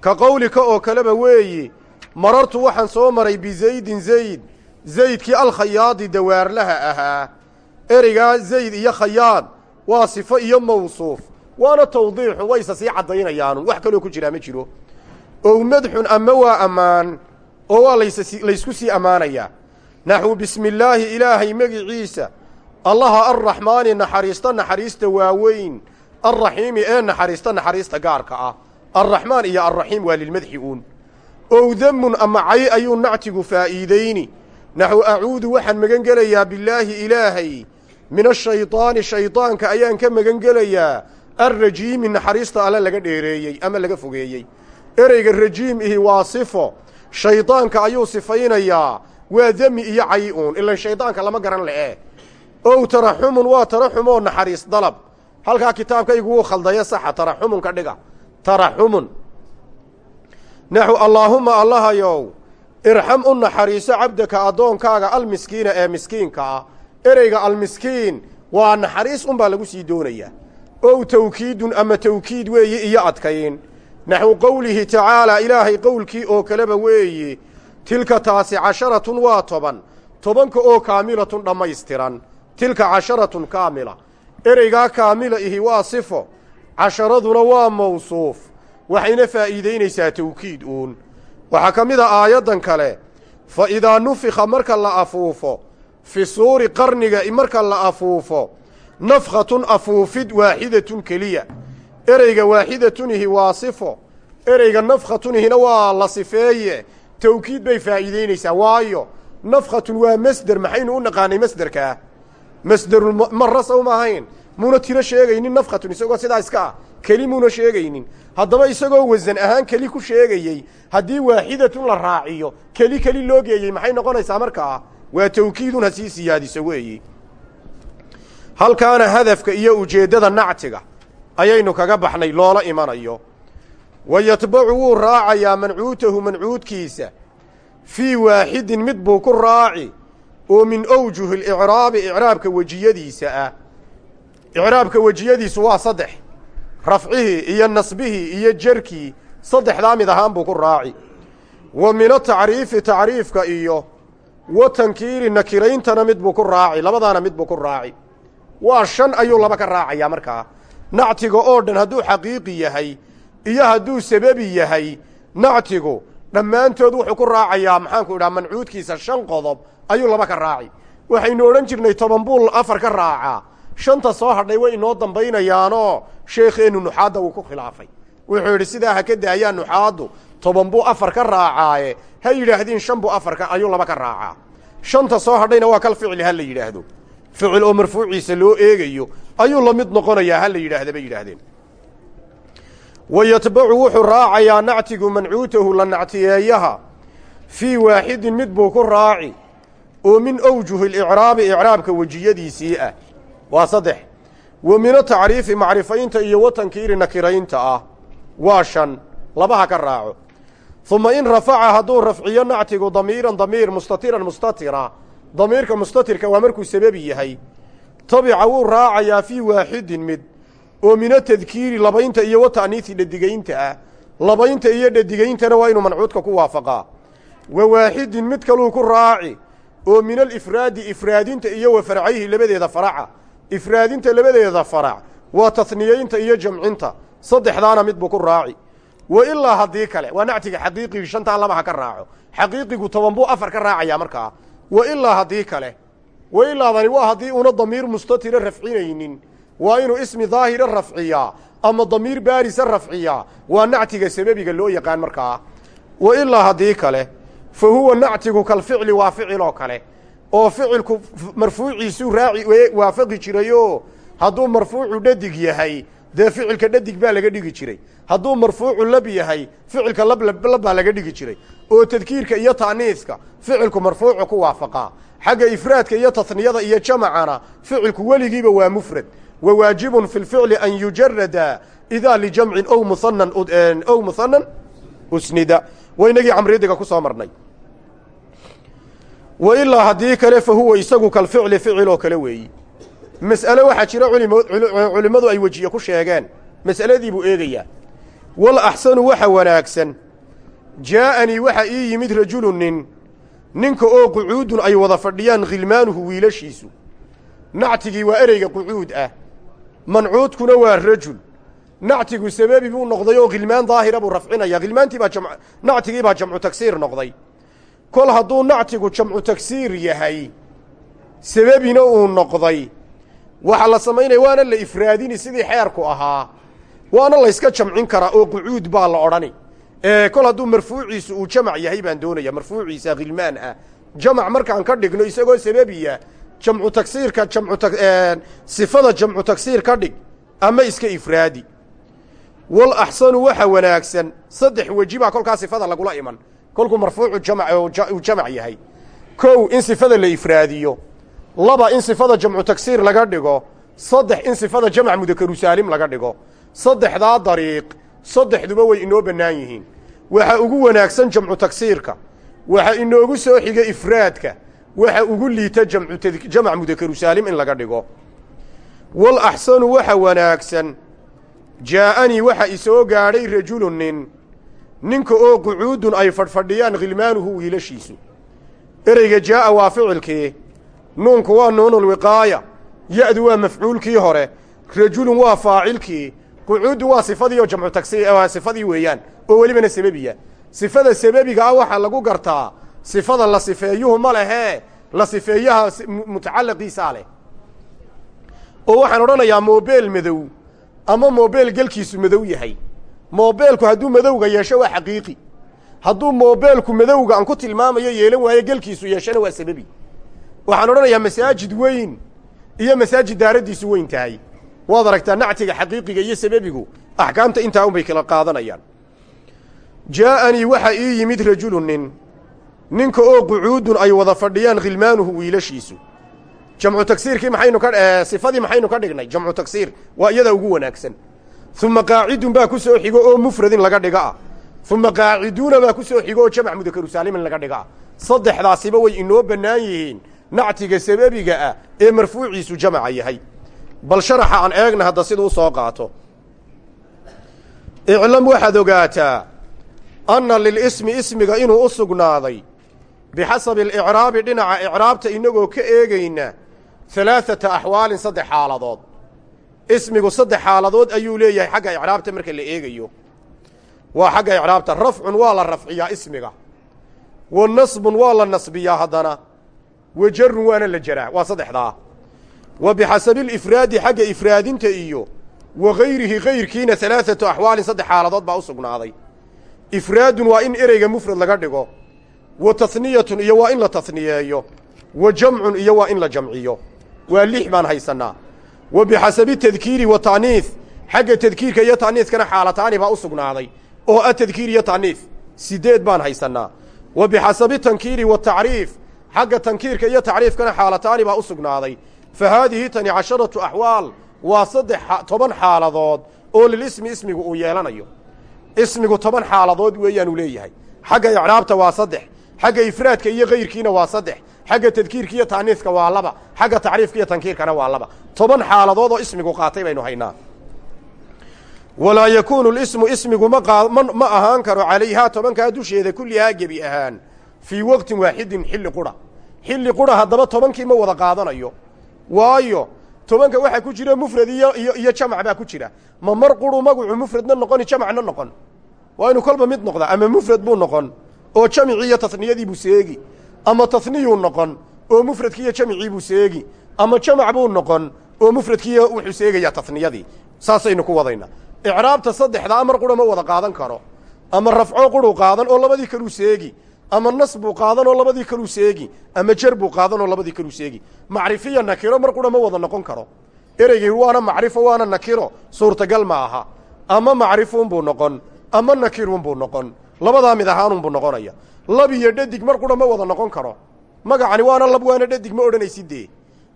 Ka qowlika oo kaleba weeyi marartu waxaan soo maray bizaydin zayd zaydkii alkhayaadi dawaarlaha ahaa ereygaa zayd iyo khayaad waa sifo iyo mawsuuf. Waana tawdiixun wayse sii caddaynayaanun wax kaloo ku jiraa ma jiro. Ow madxun ama waa ammaan? Oo waa lays laysku sii ammaanayaa naxwu bismi illaahi ilaahay magiciisa. Allaha arraxmaani naxariista naxariista waaweyn. Alraxiimi ee naxariista naxariista gaarka ah. Alraxmaan iyo alraxiim waa lilmadxi uun ow damun ama cay ayuu nactigu faa'iidayni naxwu acuudu waxaan magan gelayaa bilaahi ilaahay. Min ashaydaani shaydaanka ayaan ka magan gelayaa alrajiimi naxariista alle laga dheereeyey ama laga fogeeyey. Ereyga rajiim ihi waa sifo. Shaydaanka ayuu sifaynayaa. Waa demi iyo cay uun ilan shaydaanka lama garan le'e. Ow taraxumun waa taraxumoo naxariis dalab. Halkaa kitaabkaygu wuu khaldaya saxa. Taraxumun ka dhiga. Taraxumun. Naxu allaahumma allahayow irxam u naxariiso cabdaka addoonkaaga almiskiina ee miskiinka ah. Ereyga almiskiin waa naxariis unbaa lagu sii doonayaa ow tawkiidun ama tawkiid weeyi iyo adkayn. Naxwu qowlihi tacaalaa ilaahay qowlkii oo kaleba weeyi tilka taasi casharatun waa toban tobanka oo kaamilatun dhammaystiran. Tilka casharatun kaamila. Ereygaa kaamila ihi waa sifo casharaduna waa mawsuuf. Waxayna faa'iidaynaysaa tawkiid uun waxaa ka mid a aayaddan kale fa idaa nufika marka la afuufo fi suuri qarniga marka la afuufo nafkhatun afuufid waaxidatun keliya ereyga waaxidatunihi waa sifo ereyga nafkhatunihina waa la sifeeye tawkiid bay faa'iidaynaysaa waayo nafkhatun waa masder maxaynu u naqaanay masderkaa masderulmara sow ma ahayn muuna tiro sheegaynin nafkhatun isagoo sidaa iska ah keli muuna sheegaynin. Haddaba isagoo wasan ahaan keli ku sheegayey haddii waaxidatun la raaciyo keli keli loo geeyey maxay noqonaysaa markaa? Waa tawkiidun ha sii siyaadiso weeyi. Halkaana hadafka iyo ujeeddada nactiga ayaynu kaga baxnay loola imanayo. Wa yatbacu wuu raacayaa mancuutahu mancuudkiisa. Fii waaxidin mid buu ku raaci oo min awjuhi licraabi icraabka wejiyadiisa ah. Icraabka wejiyadiisu waa saddex rafcihii iyo nasbihii iyo jerkii saddexdaa mid ahaan buu ku raaci. Wa min atacriifi tacriifka iyo wa tankiiri nakirayntana mid buu ku raaci labadaana mid buu ku raaci. Waa shan ayuu laba ka raacayaa markaa nactiga oo dhan hadduu xaqiiqi yahay iyo hadduu sababi yahay nactigu dhammaantood wuxuu ku raacayaa maxaanku idhaha mancuudkiisa shan qodob ayuu laba ka raaci. Waxaynu odhan jirnay toban buul afar ka raacaa shanta soo hadhay way inoo dambaynayaanoo sheekheennu nuxaadda wuu ku khilaafay. Wuxuu yidhi sidaa ha ka daayaa nuxaaddu toban buu afar ka raacaaye. Ha yidhaahdiin shan buu afarka ayuu laba ka raacaa. Shanta soo hadhayna waa kal ficli ha la yidhaahdo. Ficil oo marfuuciisa loo eegayo ayuu la mid noqonayaa ha la yidhaahda bay yidhaahdeen. Wa yatbacu wuxuu raacayaa nactigu mancuutahu la nactiyeeyaha. Fii waaxidin mid buu ku raaci oo min awjuhi licraabi icraabka wejiyadiisii ah waa saddex. Wa mino tacriifi macrifaynta iyo watankiiri nakiraynta ah. Waa shan. Labaha ka raaco. Uma in rafaca hadduu rafciyo nactigu damiiran damiir mustatiran mustatira. Damiirka mustatirka waa markuu sababi yahay. Tabica wuu raacayaa fii waaxidin mid. Oo mina tadkiiri labaynta iyo wa ta'niisi dhadigaynta ah. Labaynta iyo dhadigayntana waa inuu mancuudka ku waafaqaa. Wa waaxidin mid kaluu ku raaci. Oo min alifraadi ifraadinta iyo wa farcayhi labadeeda faraca ifraadinta labadeeda farac waa tasniyeynta iyo jamcinta saddexdaana mid buu ku raaci. Wa ilaa haddii kale waa nactiga xaqiiqigi shantaa laba ha ka raaco xaqiiqigu toban buu afar ka raacayaa markaa. Wa ilaa haddii kale wa ilaadani waa haddii una damiir mustatira rafcinaynin waa inuu ismi daahira rafciyaa ama damiir baarisa rafciyaa waa nactiga sababiga loo yaqaan markaa. Wa ilaa haddii kale fa huwa nactigu kalficli waa ficiloo kale oo ficilku marfuuciisuu raaci waafaqi jirayoo hadduu marfuucu dhadig yahay dee ficilka dhadig baa laga dhigi jiray. Hadduu marfuucu lab yahay ficilka lablab baa laga dhigi jiray. Oo tadkiirka iyo ta'niiska ficilku marfuucu ku waafaqaa. Xagga ifraadka iyo tasniyada iyo jamacana ficilku weligiiba waa mufrad. Wa waajibun fi lficli an yujarada idaa lijamcin ow muhanan ow muhanan usnida. Waa inagii camridiga ku soo marnay wa ilaa haddii kale fa huwa isagu kalficli ficil oo kale weeyi. Mas'ale waxaa jira culimmadu ay wejiye ku sheegeen. Mas'aladii buu eegayaa. Wal axsanu waxa wanaagsan. Jaa'anii waxa ii yimid rajulu nin. Ninka oo qucuudun ay wada fadhiyaan khilmaanuhu wiilashiisu. Nactigii waa ereyga qucuud ah. Mancuudkuna waa rajul. Nactigu sababi buu noqday oo khilmaan daahira buu rafcinaya khilmaantii baa nactigii baa jamcu tagsiir noqday kol hadduu nactigu jamcu tagsiir yahay sababina uu noqday. Waxaa la samaynaya waana la ifraadini sidii xeerku ahaa waana layska jamcin karaa oo qucuud baa la odhani. Kol hadduu marfuuciisu uu jamac yahay baan doonaya marfuuciisa khilmaan ah. Jamac markaan ka dhigno isagoo sababiya jamcu tagsiirka jamcu sifada jamcu tagsiir ka dhig ama iska ifraadi. Wal axsanu waxa wanaagsan saddex weji baa kolkaa sifada lagula iman kolkuu marfuucu jamac uu jamac yahay. Kow in sifada la ifraadiyo. Laba in sifada jamcu tagsiir laga dhigo. Saddex in sifada jamc mudakaru saalim laga dhigo. Saddexdaa dariiq saddexduba way inoo bannaan yihiin. Waxa ugu wanaagsan jamcu tagsiirka waxa inoogu soo xiga ifraadka waxa ugu liita jamc mudakaru saalim in laga dhigo. Wal axsanu waxa wanaagsan jaa'anii waxa isoo gaadhay rajulun nin ninka oo qucuudun ay fadhfadhiyaan khilmaanuhu wiilashiisu. Ereyga jaa'a waa ficilkii. Nuunku waa nuunulwiqaaya ya'du waa mafcuulkii hore. Rajulun waa faacilkii. Qucuuddu waa sifadii oo jamcu tagsi waa sifadii weeyaan oo welibana sababiya. Sifada sababiga ah waxaa lagu gartaa. Sifada la sifeeyuhu ma lehee la sifeeyaha mutacalaqiisaa leh. Oo waxaan odhanayaa moobeel madow ama moobeel gelkiisu madow yahay moobeelku hadduu madowga yeesho waa xaqiiqi. Hadduu moobeelku madowga aan ku tilmaamayo yeelan waayo gelkiisu yeeshana waa sababi. Waxaan odhanayaa masaajid weyn iyo masaajid daaraddiisu weyn tahay. Waad aragtaa nactiga xaqiiqiga iyo sababigu axkaamta intaa unbay kala qaadanayaan. Jaa'anii waxa ii yimid rajulu nin. Ninka oo qucuudun ay wada fadhiyaan khilmaanuhu wiilashiisu. Jamcu tagsiirkii maxaynu ka sifadii maxaynu ka dhignay jamcu tagsiir waa iyada ugu wanaagsan uma qaacidun baa ku soo xigo oo mufradin laga dhiga ah uma qaaciduuna baa ku soo xigo oo jamc mudakaru saalimin laga dhiga ah saddexdaasiba way inoo bannaan yihiin nactiga sababiga ah ee marfuuciisu jamaca yahay bal sharaxa aan eegna hadda siduu u soo qaato iclam waxaad ogaataa anna lilismi ismiga inuu u sugnaaday bixasabi alicraabi dhinaca icraabta inagoo ka eegayna halaaثata axwaalin saddex xaaladood ismigu saddex xaaladood ayuu leeyahay xagga icraabta marka la eegayo. Waa xagga icraabta rafcun waa la rafciyaa ismiga. Wa nasbun waa la nasbiyaa haddana. Wa jarun waana la jaraa waa saddexdaa. Wa bixasabi alifraadi xagga ifraadinta iyo wa gayrihi gayrkiina halaaثatu axwaalin saddex xaaladood baa u sugnaaday. Ifraadun waa in ereyga mufrad laga dhigo. Wa tahniyatun iyo waa in la tahniyeeyo wa jamcun iyo waa in la jamciyo. Waa lix baan haysannaa wa bixasabi tadkiiri wa ta'niis xagga tadkiirka iyo ta'niiskana xaalataani baa u sugnaaday. Oo a tadkiir iyo ta'niis siddeed baan haysannaa. Wa bixasabi tankiiri watacriif xagga tankiirka iyo tacriifkana xaalataani baa u sugnaaday. Fa haadihi tani casharatu axwaal. Waa saddex toban xaaladood oo lilismi ismigu uu yeelanayo. Ismigu toban xaaladood weeyaanuu leeyahay. Xagga icraabta waa saddex. Xagga ifraadka iyo kayrkiina waa saddex xagga tadkiirka iyo taaniiska waa laba. Xagga tacriifka iyo tankiirkana waa laba. Toban xaaladood oo ismigu qaatay baynu haynaa. Walaa yakuunu lismu ismigu ma ahaan karo calayhaa tobankaa dusheeda kullihaa gebi ahaan. Fii waqtin waaxidin xilli qura. Xilli qura haddaba tobankii ma wada qaadanayo. Waayo tobanka waxaa ku jira mufrad iyo iyo jamac baa ku jira. Ma mar quru magacu mufradna noqoni jamacna noqon. Waa inu kolba mid noqda ama mufrad buu noqon. Oo jamicii iyo tasniyadii buu seegi ama tasniyuu noqon oo mufradkii iyo jamicii buu seegi. Ama jamac buu noqon oo mufradkiiyo wuxuu seegayaa tasniyadii saasaynu ku wadaynaa. Icraabta saddexda amar qura ma wada qaadan karo. Ama rafco quruu qaadan oo labadii kaluu seegi. Ama nas buu qaadan oo labadii kaluu seegi. Ama jer buu qaadan oo labadii kaluu seegi. Macrifiya nakiro mar qura ma wada noqon karo. Ereygay waana macrifo waana nakiro. Suurtagal ma aha. Ama macrifuunbuu noqon. Ama nakiruunbuu noqon. Labadaa mid ahaanunbuu noqonaya lab iyo dhadig mar qura ma wada noqon karo. Magacani waana lab waana dhadig ma odhanaysid dee.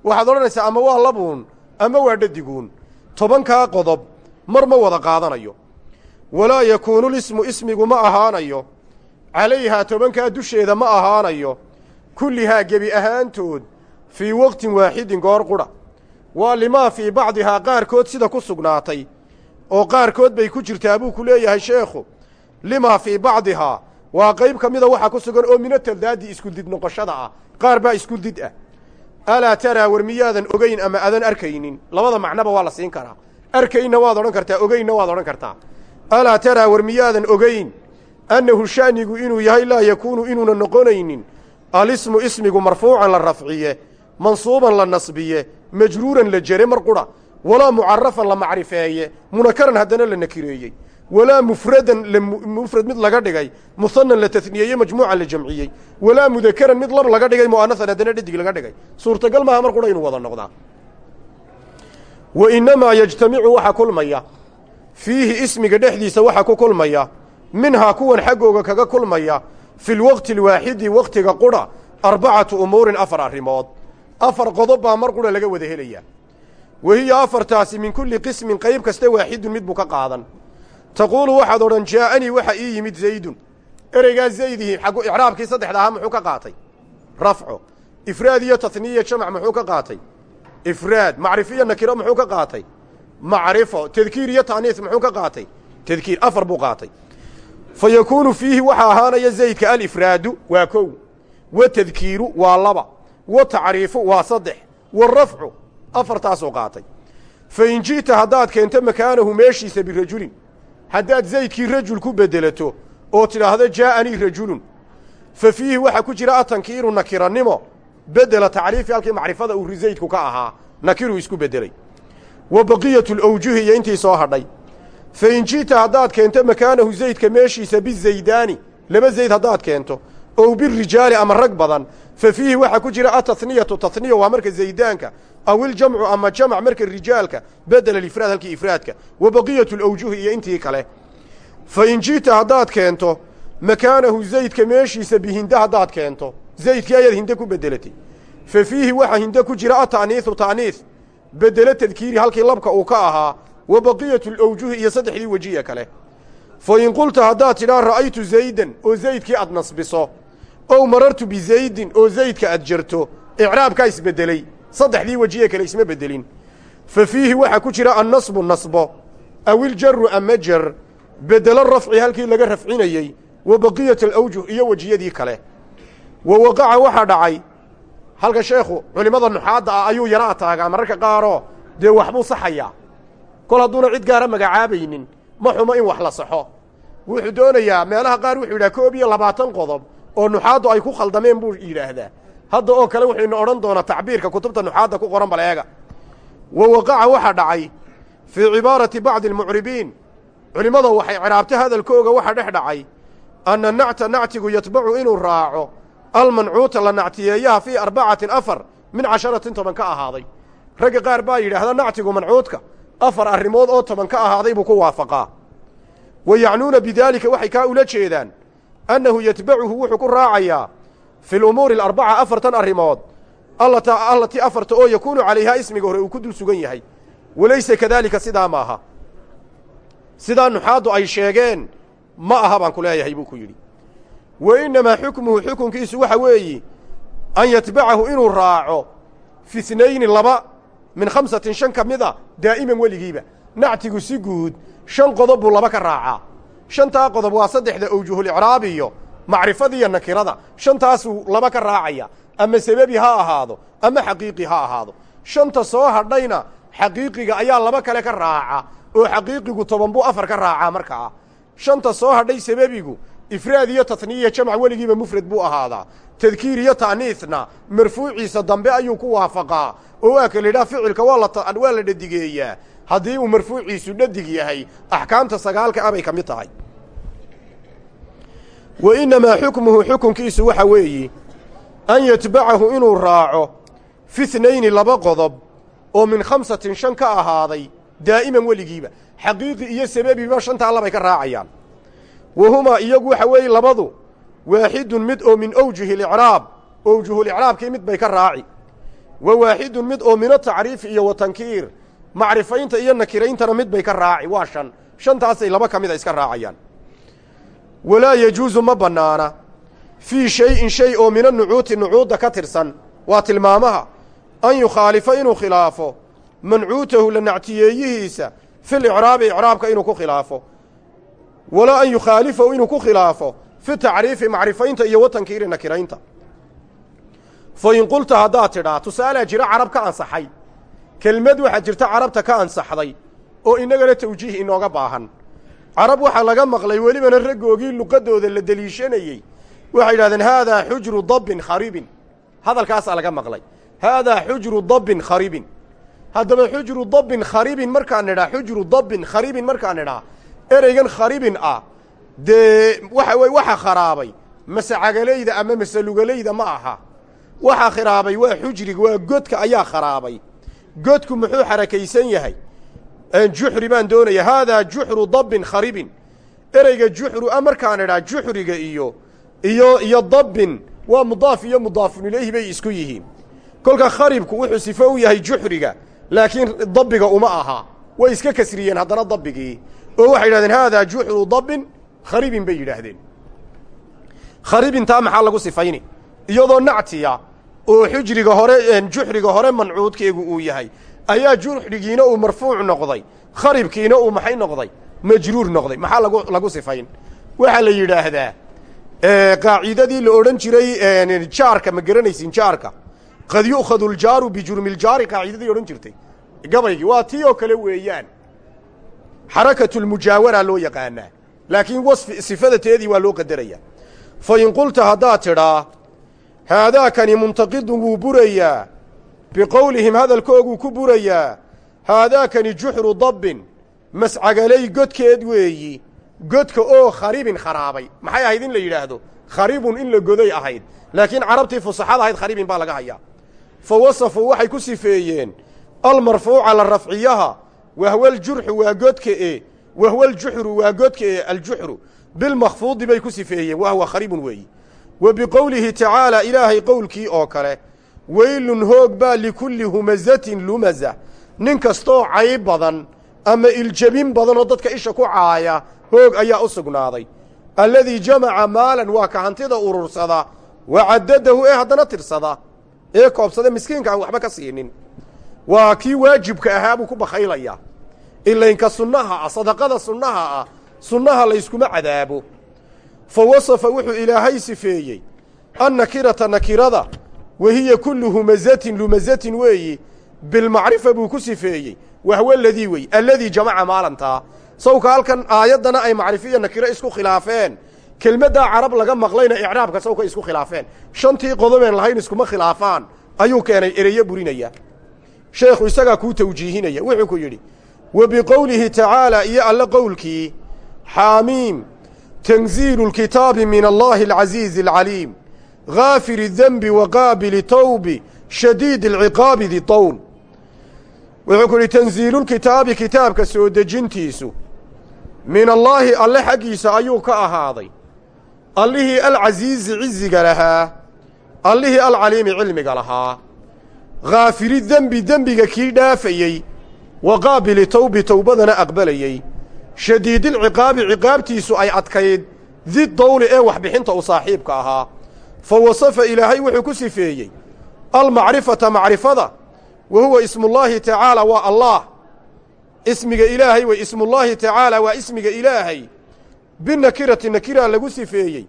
Waxaad odhanaysaa ama waa labuun ama waa dhadiguun tobankaa qodob mar ma wada qaadanayo. Walaa yakuunu lismu ismigu ma ahaanayo. Calayhaa tobankaa dusheeda ma ahaanayo. Kullihaa gebi ahaantood fii waqtin waaxidin goor qudha waa limaa fii bacdihaa qaarkood sida ku sugnaatay oo qaarkood bay ku jirtaa buu ku leeyahay sheekhu. Limaa fii bacdihaa waa qayb ka mida waxa ku sugan oo mina tadaadi isku did noqoshada ah. Qaar baa isku did ah. Alaa taraa war miyaadan ogayn ama adan arkaynin? Labada macnoba waa la siin karaa. Arkaynna waad odhan kartaa ogaynna waad odhan kartaa. Alaa taraa war miyaadan ogayn annahu sha'nigu inuu yahay laa yakuunu inuuna noqonaynin. Alismu ismigu marfuucan la rafciye mansuuban la nasbiye majruuran la jere mar qudha walaa mucarafan la macrifeeye munakaran haddana la nakireeyey walaa mufradan mufrad mid laga dhigay muhanan la taniyeeye majmuucan la jamciyey walaa mudakaran mid lab laga dhigay mu'anahan haddana dhadig laga dhigay suurtagal maaha mar qudha inuu wada noqdaa wa innamaa yajtamicu waxa kulmaya fiihi ismiga dhexdiisa waxa ku kulmaya minhaa kuwan xaggooga kaga kulmaya fi lwaqti alwaaxidi waqtiga qudha arbacatu umuurin afar arrimood afar qodob baa mar qudha laga wada helayaa wahiya afartaasi min kulli qismin qayb kasta waaxidun mid buu ka qaadan taquulu waxaad odhan jaa'anii waxa ii yimid zaydun. Ereygaa zaydihi xaggu icraabkii saddexda ahaa muxuu ka qaatay. Rafco. Ifraad iyo tasniya jamac muxuu ka qaatay. Ifraad macrifiyo nakiro muxuu ka qaatay. Macrifo tadkiir iyo ta'niis muxuu ka qaatay. Tadkiir afar buu qaatay. Fa yakuunu fiihi waxaa ahaanaya zaydka alifraadu waa kow. Wa tadkiiru waa laba. Wa tacriifu waa saddex. Warafcu afartaasuu qaatay. Fa in ji'ta haddaad keento makaanahu meeshiisa birajulin haddaad zaydkii rajul ku beddelato oo tidhaahdo jaa'anii rajulun. Fa fiihi waxaa ku jira atankiiru nakirannimo. Beddela tacriifi halkii macrifada uu zaydku ka ahaa nakiruu isku beddelay wa baqiyatu lawjuhi iyo intii soo hadhay. Fa in ji'ta haddaad keento makaanahu zaydka meeshiisa bizaydaani laba zayd haddaad keento ow birijaali ama rag badan fa fiihi waxaa ku jira ataniyatu taniya waa marka zaydaanka aw iljamcu ama jamac marka rijaalka bedela ifraad halkii ifraadka wa baqiyatu lawjuhi iyo intii kale fa in ji'ta haddaad keento makaanahu zaydka meeshiisa bihinda haddaad keento zaydkii ayaad hinde ku beddelatay fa fiihi waxaa hinde ku jira ata'niisu ta'niis bedelo tadkiiri halkii labka uu ka ahaa wa baqiyatu lawjuhi iyo saddexdii wejiya kale fa in qulta haddaad tidhaa ra'aytu zaydan oo zaydkii aad nasbiso ow marartu bizaydin oo zaydka aad jerto icraabkaa isbeddeley saddexdii wejiye kale isma beddelin fa fiihi waxaa ku jira annasbu nasbo awiljaru ama jer beddelo rafci halkii laga rafcinayey wa baqiyat alawjuh iyo wejiyadii kale. Wa waqaca waxaa dhacay halka sheekhu culimmada nuxaadda ah ayuu yara ataagaa mararka qaaroo dee waxbuu saxayaa kol hadduuna cid gaara magacaabaynin ma xumo in wax la saxo. Wuxuu doonayaa meelaha qaar wuxuu yidhaha koob iyo labaatan qodob oo nuxaaddu ay ku khaldameen buu yidhaahdaa hadda oo kale wuxuyna odhan doonaa tacbiirka kutubta nuxaadda ku qoran bal wa waqaca waxaa dhacay fii cibaarati bacdi almucribiin. Culimmada waxay ciraabta hadalkooga waxa dhex dhacay anna nacta nactigu yatbacu inuu raaco. Almancuuta la nactiyeeyaha fii arbacatin afar min casharatin toban ka ahaaday. Ragga qaar baa yidhaahda nactigu mancuudka afar arrimood oo toban ka ahaaday buu ku waafaqaa. Wa yacnuuna bidaalika waxay kaa ula jeedaan annahu yatbacuhu wuxuu ku raacayaa fi lumuuri alarbaca afartan arrimood allatii afarta oo yakuunu calayhaa ismiga hore uu ku dul sugan yahay. Walaysa kadaalika sidaa maaha. Sidaa nuxaaddu ay sheegeen ma aha baan ku leeyahay buu ku yidhi. Wa innamaa xukmuhu xukunkiisu waxa weeyi an yatbacahu inuu raaco fi snayni laba min khamsatin shan ka mid a daa'iman weligiiba. Nactigu si guud shan qodob buu laba ka raacaa. Shantaa qodob waa saddexda awjuhulicraab iyo macrifadiiyo nakirada. Shantaasuu laba ka raacaya. Ama sababi ha ahaado ama xaqiiqi ha ahaado. Shanta soo hadhayna xaqiiqiga ayaa laba kale ka raaca oo xaqiiqigu toban buu afar ka raacaa markaa shanta soo hadhay sababigu ifraad iyo tatniya jamc weligiiba mufrad buu ahaadaa. Tadkiir iyo ta'niisna marfuuciisa dambe ayuu ku waafaqaa oo waa ka la yidhaha ficilka waa la dhadigeeyaa haddii uu marfuuciisu dhadig yahay axkaamta sagaalka abay ka mid tahay wa innamaa xukmuhu xukunkiisu waxa weeyi an yatbacahu inuu raaco fi thnayni laba qodob oo min khamsatin shan ka ahaaday daa'iman weligiiba. Xaqiiqi iyo sababiba shantaa labay ka raacayaan. Wa humaa iyagu waxa weeye labadu waaxidun mid oo min awjuhi اlicraab awjuhulicraabkii mid bay ka raaci. Wa waaxidun mid oo min atacriifi iyo wa tankiir macrifaynta iyo nakirayntana mid bay ka raaci. Waa shan. Shantaasay laba ka mida iska raacayaan walaa yejuusu ma bannaana fii shayin shay oo mina nucuuti nucuudda ka tirsan waa tilmaamaha an yukhaalifa inuu khilaafo mancuutahu la nactiyeeyihiisa fi licraabi icraabka inuu ku khilaafo walaa an yukhaalifahu inuu ku khilaafo fi tacriifi macrifaynta iyo wa tankiiri nakiraynta fa in qulta haddaad tidhaa tusaalaa jira carab ka ansaxay kelmad waxaa jirta carabta ka ansaxday oo innagana tawjiih inooga baahan carab waxaa laga maqlay welibana raggoogii luqadooda la deliishanayey waxay yidhahdeen haadaa xujru dabbin kharibin hadalkaasaa laga maqlay. Haadaa xujru dabbin kharibin haddaba xujru dabbin kharibin markaan nidhaa xujru dabbin kharibin markaan nidhaa ereygan kharibin ah dee waxa weye waxa kharaabay. Mase cagalayda ama mase lugalayda ma aha. Waxa khiraabay waa xujriga waa godka ayaa kharaabay. Godku muxuu xarakaysan yahay juxri baan doonaya haadaa juxru dabbin kharibin. Ereyga juxru a markaan idhaa juxriga iyo iyo iyo dabbin waa mudaaf iyo mudaafun ilayhi bay isku yihiin. Kolka kharibku wuxuu sifo u yahay juxriga laakiin dabbiga uma aha. Way iska kasriyeen haddana dabbigii oo waxay yidhahdeen haadaa juxru dabbin kharibin bay yidhaahdeen. Kharibintaa maxaa lagu sifayni? Iyadoo nactiya oo xujriga hore juxriga hore mancuudkeegu uu yahay ayaa juxrigiina uu marfuuc noqday kharibkiina uu maxay noqday? Majruur noqday. Maxaa lagu sifayn? Waxaa la yidhaahdaa qaacidadii la odhan jiray jaarka ma garanaysin jaarka. Qad yu'khadu ljaaru bijurmi ljaari qaacidadii odhan jirtay. Gabaygii waa tii oo kale weeyaan. Xarakatu lmujaawara loo yaqaanaa. Laakiin wasfi sifadateedii waa loo qadaraya fa in qulta haddaad tidhaa haadaakani muntaqidun wuu burayaa biqowlihim hadalkooguu ku burayaa haadaakani juxru dabbin mascagalay godkeed weeyi godka oo kharibin kharaabay. Maxay ahayd in la yidhaahdo? Kharibun in la goday ahayd. Laakiin carabtii fusaxad ahayd kharibin baa laga hayaa fa wasafuu waxay ku sifeeyeen almarfuuca la rafciyaha wahwaljurxu waa godka e wahwaljuxru waa godka e aljuxru bilmakfuudi bay ku sifeeyeen wahwa kharibun weeyi. Wa biqowlihi tacaala ilaahay qowlkii oo kale weylun hoog baa likulli humazatin lumaza. Nin kastoo cayb badan ama iljabin badan oo dadka isha ku caaya hoog ayaa u sugnaaday. Alladii jamaca maalan waa ka hantida urursada wa caddadahu ee haddana tirsada ee koobsada miskiinka aan waxba ka siinin. Waa kii waajibka ahaa buu ku bakhaylaya. Ilaynka sunnaha ah sadaqada sunnaha ah sunnaha layskuma cadaabo. Fa wasafa wuxuu ilaahay sifeeyey. Annakirata nakirada wa hiya kullu humazatin lumazatin weeyi bilmacrifa buu ku sifeeyey wahwa aladii wey alladii jamaca maalantaa sawka halkan aayaddana ay macrifiyo nakiro isku khilaafeen kelmaddaa carab laga maqlayna icraabka sawka isku khilaafeen shantii qodobeen lahayn iskuma khilaafaan ayuu keenay ereyo burinaya sheekhu isagaa kuu tawjiihinaya wuxuu ku yidhi wa biqowlihi tacaalaa iyo alle qowlkii xaamiim tanziilu lkitaabi min allahi alcasiizi alcaliim gaafiri denbi wa qaabili tawbi shadiid alciqaabi di town wuxuu ku yidhi tansiilulkitaabi kitaabka soo dejintiisu min allaahi alle xaggiisa ayuu ka ahaaday allihii alcasiizi ciziga lahaa allihii alcaliimi cilmiga lahaa haafiri dembi dembiga kii dhaafayey wa qaabili towbi towbadana aqbalayey shadiidilciqaabi ciqaabtiisu ay adkayd didowli ee waxbixinta u saaxiibka ahaa fa wasafa ilaahay wuxuu ku sifeeyey almacrifata macrifada wa huwa ismullaahi tacaala waa allaah ismiga ilaahay wey ismullaahi tacaala waa ismiga ilaahay binakirati nakiraa lagu sifeeyey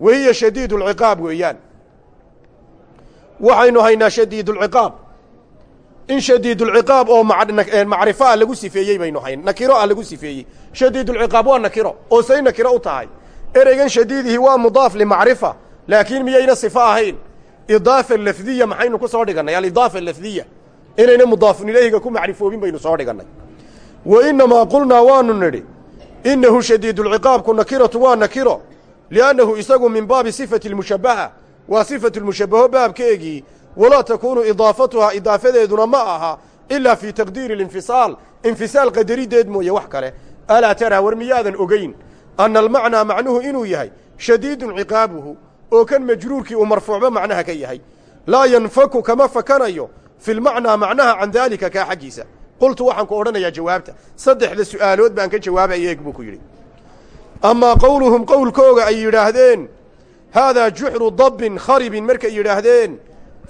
wa hiya shadiidulciqaab weeyaan waxaynu haynaa shadiidulciqaab in shadiidulciqaab oo macrifo ah lagu sifeeyey baynu hayn nakiro ah lagu sifeeyey shadiidulciqaab waa nakiro oo say nakiro u tahay ereygan shadiidihi waa mudaaf limacrifa laakiin miyayna sifo ahayn? Idaafa lafdiya maxaynu ku soo dhigannay? Alidaafa lafdiya. Inayna mudaafun ilayhiga ku macrifoobin baynu soo dhigannay wa innamaa qulnaa waanu nidhi innahu shadiidulciqaabku nakiratu waa nakiro liannahu isagu min baabi sifati lmushabbaha waa sifatu lmushabbaho baabkeegii walaa takuunu idaafatuhaa idaafadeeduna ma aha ilaa fii taqdiiri alinfisaal. Infisaal qadariddeed mooye wax kale. Alaa taraa war miyaadan ogayn anna almacnaa macnuhu inuu yahay shadiidun ciqaabuhu oo kan majruurkii uu marfuucba macnaha ka yahay. Laa yanfaku kama fakanayo fi lmacnaa macnaha can daalika kaa xaggiisa. Qultu waxaan ku odhanayaa jawaabta. Saddexda su'aalood baan ka jawaabaya eeg buu ku yidhi. Amaa qowluhum qowlkooga ay yidhaahdeen haadaa juxru dabbin kharibin markay yidhaahdeen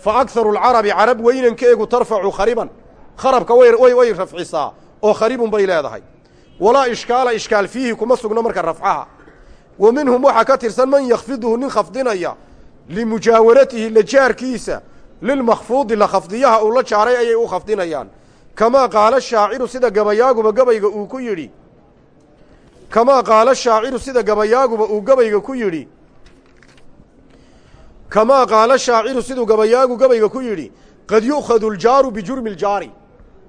fa akharu alcarabi carab weynankeegu tarfacu khariban. Kharabka way way rafcisaa oo kharibun bay leedahay. Walaa ishkaala ishkaal fiihi kuma sugno marka rafcaha wa minhum waxaa ka tirsan man yakhfiduhu nin khafdinaya limujaawaratihi la jaarkiisa lilmakhfuudi la khafdiyaha uu la jaaray ayay u khafdinayaan kamaa qaala shaaciru sida gabayaaguba gabayga uu ku yidhi kamaa qaala shaaciru sida gabayaaguba uu gabayga ku yidhi kamaa qaala shaaciru siduu gabayaagu gabayga ku yidhi qad yu'khadu ljaaru bijurmi ljaari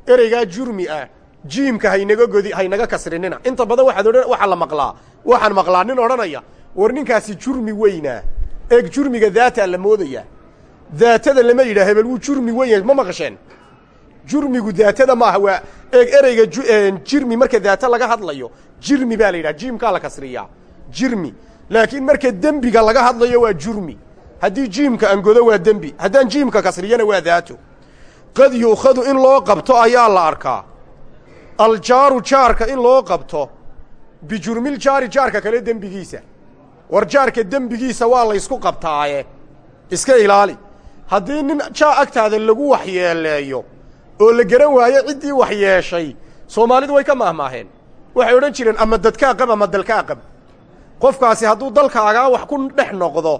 ereygaa jurmi ah jiimka haynaga godi haynaga kasrinina. Inta badan waxaad odhan waxaa la maqlaa. Waxaan maqlaa nin odhanaya war ninkaasi jurmi weynaa. Eeg jurmiga daataa la moodayaa daatada lama yidhaha hebel wuu jurmi weyn ma maqasheen? Jurmigu daatada maaha waa eeg ereyga jirmi marka daata laga hadlayo. Jirmi baa la yidhaha jiimkaa la kasriyaa. Jirmi. Laakiin marka dembiga laga hadlayo waa jurmi. Haddii jiimka angodo waa dembi. Haddaan jiimka kasriyana waa daato qad yu'khadu in loo qabto ayaa la arkaa aljaaru jaarka in loo qabto bijurmil jaari jaarka kale dembigiisa. War jaarka dembigiisa waa laysku qabtaaye. Iska ilaali. Haddii nin jaa agtaada lagu waxyeeleeyo oo la garan waayo ciddii waxyeeshay soomaalidu way ka maahmaaheen. Waxay odhan jireen ama dadkaa qab ama dalkaa qab qofkaasi hadduu dalkaagaa wax ku dhex noqdo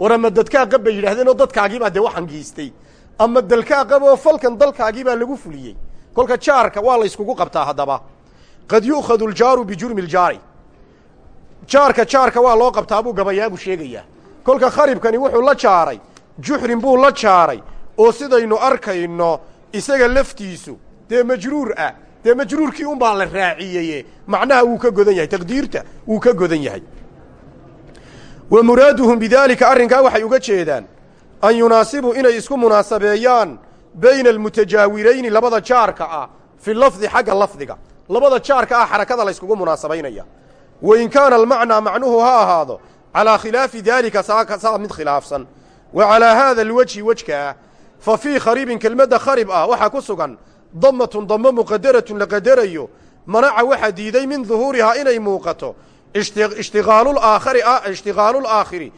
war ama dadkaa qab bay yidhahdeen oo dadkaagiibaa dee waxan geystay. Ama dalkaa qab oo falkan dalkaagiibaa lagu fuliyey kolka jaarka waa layskugu qabtaa haddaba. Qad yu'khadu ljaaru bijurmi ljaari jaarka jaarka waa loo qabtaa buu gabayaabu sheegayaa. Kolka kharibkani wuxuu la jaaray juxrin buu la jaaray oo sidaynu arkayno isaga laftiisu dee majruur ah dee majruurkii unbaa la raaciyeye. Macnaha wuu ka godan yahay taqdiirta wuu ka godan yahay. Wa muraaduhum bidaalika arrinkaa waxay uga jeedaan an yunaasibuu inay isku munaasabeeyaan bayna almutajaawirayni labada jaarka ah fi lafdi xagga lafdiga labada jaarka ah xarakada layskugu munaasabaynaya wa in kaana almacnaa macnuhu ha ahaado calaa khilaafi daalika saa mid khilaafsan wa calaa haada alwejhi wejka ah fa fii kharibin kelmadda kharib ah waxaa ku sugan damatun damo muqadaratun la qadarayo manaca waxaa diiday min duhuurihaa inay muuqato ishtiqaalulaakhari ishtiqaalulaakhiri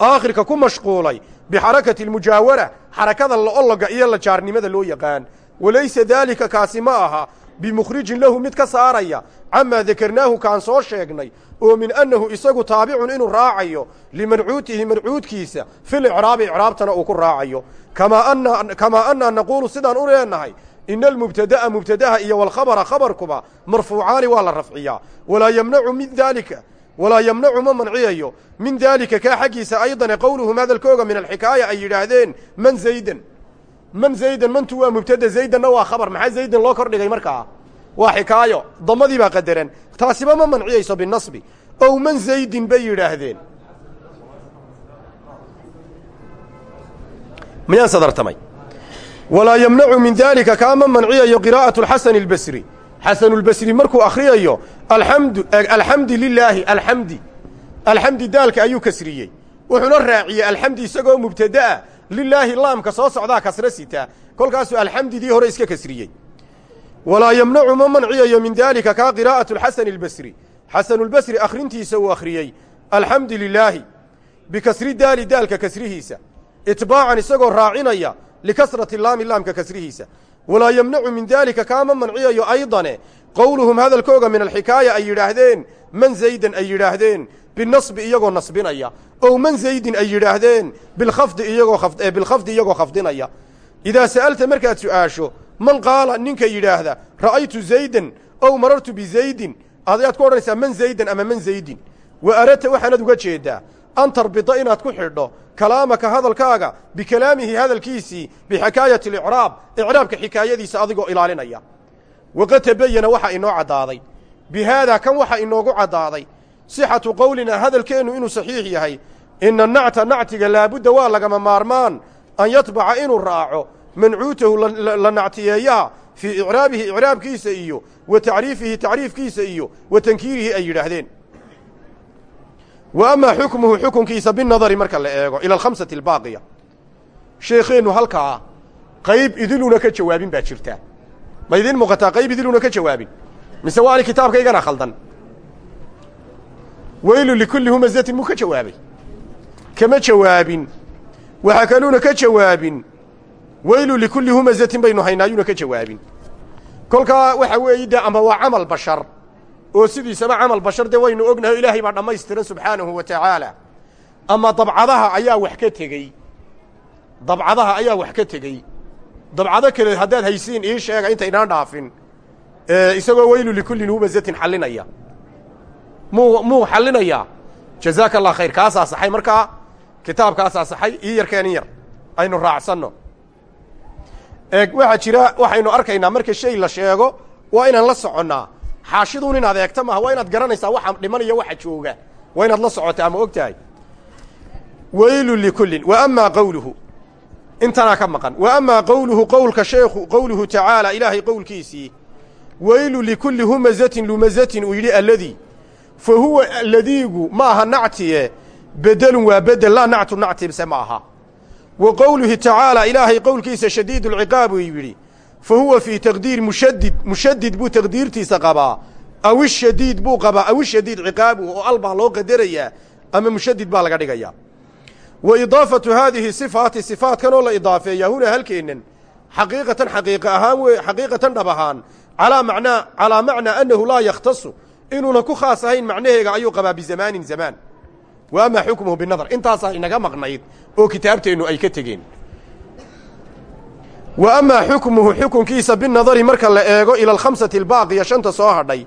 aakhirka ku mashquulay bixarakati almujaawara xarakada la-ologa iyo la jaarnimada loo yaqaan walaysa daalika kaasi ma aha bimukhrijin lahu mid ka saaraya camaa dakarnaahu kaan soo sheegnay oo min annahu isagu taabicun inuu raacayo limancuutihi mancuudkiisa fil icraabi icraabtana uu ku raacayo kamaa annaa naquulu sidaan u leenahay ina almubtada'a mubtadaha iyo walkhabara khabarkuba marfuucaani waa la rafciyaa walaa yamnacu min daalika walaa yamnacu ma manciyayo. Min daalika kaa xaggiisa aydane qowluhum hadalkooga min alxikaaya ay yidhaahdeen man zaydan. Man zaydan mantu waa mubtada zaydanna waa khabar. Maxaa zaydan loo kordhigay markaa? Waa xikaayo. Damadii baa qadaran. Taasiba ma manciyayso binasbi. Ow man zaydin bay yidhaahdeen. Miyaan sadartamay? Walaa yamnacu min daalika kaama manciyayo qiraa'atu alxasani albasri xasanulbasri markuu akhriyayo alamdu alxamdi lilaahi alxamdi alxamdi daalka ayuu kasriyey. Wuxuuna raaciyey alxamdi isagoo mubtada'a lilaahi laamka soo socdaa kasra sitaa kolkaasuu alxamdidii hore iska kasriyey. Walaa yamnacu ma manciyayo min daalika kaa qiraa'atu alxasani albasri xasanulbasri akhrintiisa uu akhriyey alxamdu lilaahi bikasri daali daalka kasrihiisa. Itbaacan isagoo raacinaya likasrati laami laamka kasrihiisa walaa yemnacu min daalika kaama manciyayo aydane. Qowluhum hadalkooga min alxikaaya ay yidhaahdeen man zaydan ay yidhaahdeen binasbi iyagoo nasbinaya ow man zaydin ay yidhaahdeen bilkhafdi iyagoo bilkhafdi iyagoo khafdinaya. Idaa sa'alta markaad su'aasho man qaala ninka yidhaahda ra'aytu zaydan ow marartu bizaydin adayaad ku odhanaysaa man zaydan ama man zaydin? Wa aradta waxaanad uga jeedaa an tarbida inaad ku xidho kalaamaka hadalkaaga bikalaamihi hadalkiisii bixikaayati alicraab icraabka xikaayadiisa adigoo ilaalinaya. Waqad tabayana waxaa inoo caddaaday. Bi haadaa kan waxaa inoogu caddaaday sixatu qowlinaa hadalkeennu inuu saxiix yahay ina nacta nactiga laabudda waa lagama maarmaan an yatbaca inuu raaco mancuutahu la nactiyeeyaha fii icraabihi icraabkiisa iyo wa tacriifihi tacriifkiisa iyo wa tankiirihi ay yidhaahdeen wa amaa xukmuhu xukunkiisa binadari marka la eego ila alkhamsati albaaqiya sheekheennu halkaa qayb idinuna ka jawaabin baa jirta ma idiin muuqataa qayb idinuna ka jawaabin mise waa ani kitaabkaygana khaldan weylu likulli humazatin muu ka jawaabay kama jawaabin waxaa kaluuna ka jawaabin weylu likulli humazatin baynu haynaayuna ka jawaabin waa camal oo sidiisaba camal bashar dee waynu ognahay ilaahay baa dhammaystiran subxaanahu wa tacaala. Ama dabcadaha ayaa wax ka tegey. Dabcadaha ayaa wax ka tegey. Dabcado kale haddaad haysiin ii sheega intaynaan dhaafin isagoo weylu likullin humazatin xallinaya. Muu muu xallinayaa jazaaka allah khayr kaasaa saxay? Markaa kitaabkaasaa saxay? Ii yarkeen in yar. Aynu raacsanno. Eeg waxaa jira waxaynu arkaynaa marka shay la sheego waa inaan la soconnaa xaashiduun inaad eegta maaha waa inaad garanaysaa waxa dhimanaya waxa jooga. Waa inaad la socotaa ma og tahay weylu likullin. Wa amaa qowluhu intanaa ka maqan. Wa amaa qowluhu qowlka sheekhu qowluhu tacaala ilaahay qowlkiisii. Weylu likulli humazatin lumazatin uu yidhi alladii fa huwa alladiigu ma aha nactiye. Bedelun waa bedel laa nactu nactibse ma aha. Wa qowlihi tacaala ilaahay qowlkiisa shadiid ulciqaab uu fa huwa fii taqdiir mushadid mushadid buu taqdiirtiisa qabaa aw ishadiid buu qabaa aw ishadiid ciqaabuhu oo al baa loo qadarayaa ama mushadid baa laga dhigayaa wa idaafatu haadihi sifaati sifaatkan oo la idaafeeyaa hunaa halkeennan xaqiiqatan xaqiiqa ahaan w xaqiiqatan dhab ahaan alaa macnaa calaa macnaa annahu laa yakhtasu inuuna ku khaas ahayn macnaheega ayuu qabaa bizamaanin zamaan wa amaa xukmuhu binadar intaasaa inaga maqnayd oo kitaabteennu ay ka tegeen wa amaa xukmuhu xukunkiisa binadari marka la eego ila alkhamsati albaaqiya shanta soo hadhay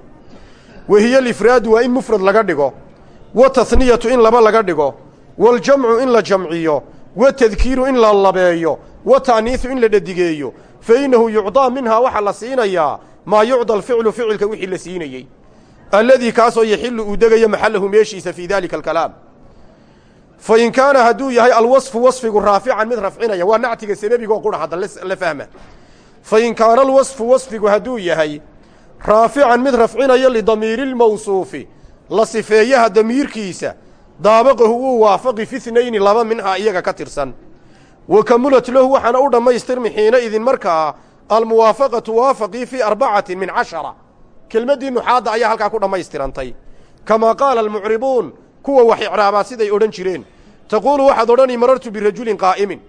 wa hiya alifraadu waa in mufrad laga dhigo wa tahniyatu in laba laga dhigo waljamcu in la jamciyo wa tadkiiru in la labeeyo wa ta'niisu in la dhedigeeyo fa innahu yucdaa minhaa waxaa la siinayaa maa yucda alficlu ficilka wixii la siinayey alladii kaasoo yaxillu uu degayo maxallahu meeshiisa fii daalika alkalaam fa in kaana hadduu yahay alwasfu wasfigu raafican mid rafcinaya waa nactiga sababigo qura hadda la fahma. Fa in kaana alwasfu wasfigu hadduu yahay raafican mid rafcinaya lidamiiri lmawsuufi la sifeeyaha damiirkiisa daabaqahu wuu waafaqi fi thnayni laba minhaa iyaga ka tirsan. Wa kamulat lahu waxaana u dhammaystirmi xiina idin markaa almuwaafaqatu waafaqii fii arbacatin min cashara. Kelmaddii nuxaadda ayaa halkaa ku dhammaystirantay. Kamaa qaala almucribuun kuwa wax icraabaa siday odhan jireen. Taquulu waxaad odhani marartu birajulin qaa'imin.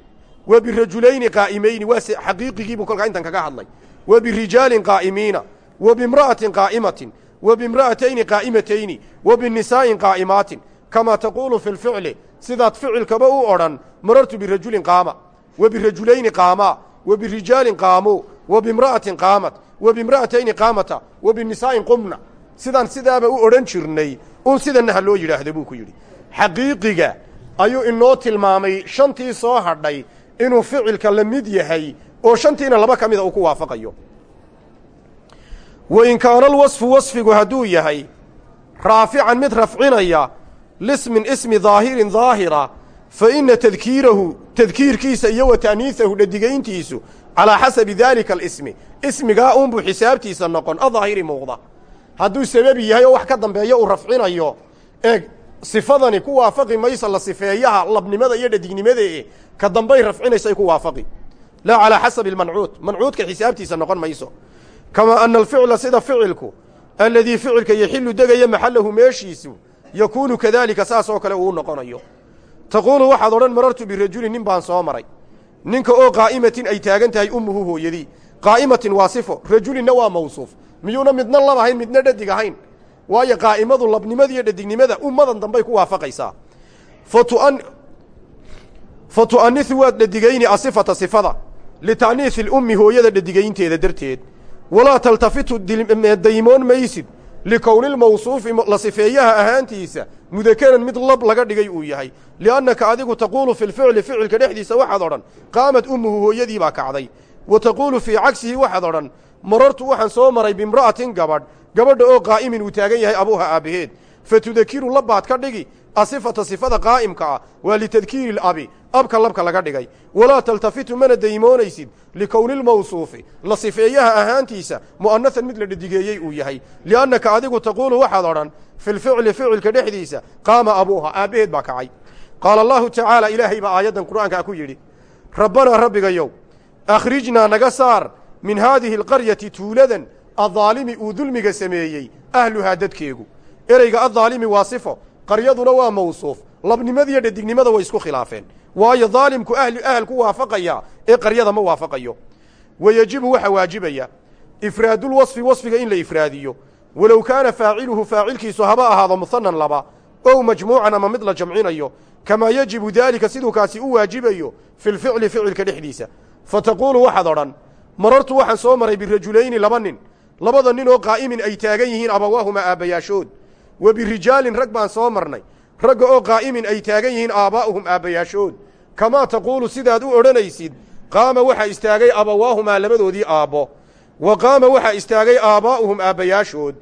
Wa birajulayni qaa'imayni waa xaqiiqigiibuu kolkaa intan kaga hadlay. Wa birijaalin qaa'imiina wa bimra'atin qaa'imatin wa bimra'atayni qaa'imatayni wa binisaa'in qaa'imaatin kamaa taquulu fi lficli sidaad ficilkaba u odhan marartu birajulin qaama. Wa birajulayni qaamaa wa birijaalin qaamuu wa bimra'atin qaamat wa bimra'atayni qaamata wa binisaa'in qumna. Sidaan sidaaba u odhan jirnay un sidanna ha loo yidhaahdo buu ku yidhi xaqiiqiga ayuu inoo tilmaamay shantii soo hadhay inuu ficilka la mid yahay oo shantiina laba ka mida uu ku waafaqayo. Wa in kaana alwasfu wasfigu hadduu yahay raafican mid rafcinaya lismin ismi daahirin daahira fa inna tadkiirahu tadkiirkiisa iyo wa ta'niisahu dhadigayntiisu calaa xasabi daalika alismi. Ismigaa uunbuu xisaabtiisa noqon adaahiri muuqda hadduu sababi yahay oo wax ka dambeeyo uu rafcinayo eeg sifadani ku waafaqi mayso la sifeeyaha labnimada iyo dhadignimadae ka dambay rafcinaysay ku waafaqi. Laa calaa xasabi almancuud mancuudka xisaabtiisa noqon mayso. Kamaa ana alficla sida ficilku aladii ficilka yaxilu degaya maxallahu meeshiisu yakuunu kadaalika saas oo kale uu noqonayo. Taquulu waxaad odhan marartu birajulin nin baan soo maray. Ninka oo qaa'imatin ay taagan tahay ummuhu hooyadii. Qaa'imatin waa sifo rajulinna waa mawsuuf miyuuna midna lab ahayn midna dhadig ahayn. Waayo qaa'imadu labnimada iyo dhadignimada ummadan dambay ku waafaqaysaa. Fa tu'anisu waad dhadigayni asifata sifada. Lita'niisi lummi hooyada dhadigaynteeda darteed. Walaa taltafitu daymoon maysid. Likownilmawsuufi la sifeeyaha ahaantiisa mudakaran mid lab laga dhigay uu yahay. Liannaka adigu taquulu fi lficli ficilka dhexdiisa waxaad odhan qaamad ummuhu hooyadii baa kacday. Wa taquulu fii cagsihi waxaad odhan marartu waxaan soo maray bimra'atin gabadh. Gabadha oo qaa'imin uu taagan yahay abuuha aabbaheed fa tudakiru labbaad ka dhigi asifata sifada qaa'imka ah waa litadkiiri labi abka labka laga dhigay. Walaa taltafitu mana daymoonaysid likownilmawsuufi la sifeeyaha ahaantiisa mu'anahan mid la dhadigeeyey uu yahay. Li'annaka adigu taquulu waxaad odhan fi lficli ficilka dhexdiisa qaama abuuha aabbaheed baa kacay. Qaala allahu tacaala ilaahay baa aayaddan qur'aankaa ku yidhi rabbanaa rabbigayow akhrijnaa naga saar min haadihi alqaryati tuuladan addaalimi uu dulmiga sameeyey ahluhaa dadkeegu. Ereyga addaalimi waa sifo qaryaduna waa mawsuuf labnimadiiyo dhadignimada way isku khilaafeen. Waayo daalimku ahli ahal ku waafaqaya ee qaryada ma waafaqayo. Wa yejibu waxaa waajibaya ifraadulwasfi wasfiga in la ifraadiyo. Walow kaana faaciluhu faacilkiisu haba ahaado muhanan laba ow majmuucan ama mid la jamcinayo kamaa yejibu daalika siduu kaasi u waajibayo fi lficli ficilka dhexdiisa. Fa taquulu waxaad odhan marartu waxaan soo maray birajulayni laba nin. Labada nin oo qaa'imin ay taagan yihiin abawaahumaa aabbayaashood wa birijaalin rag baan soo marnay. Ragga oo qaa'imin ay taagan yihiin aabbaa'uhum aabbayaashood kamaa taquulu sidaad u odhanaysid qaama waxaa istaagay abawaahumaa labadoodii aabbo. Wa qaama waxaa istaagay aabbaa'uhum aabbayaashood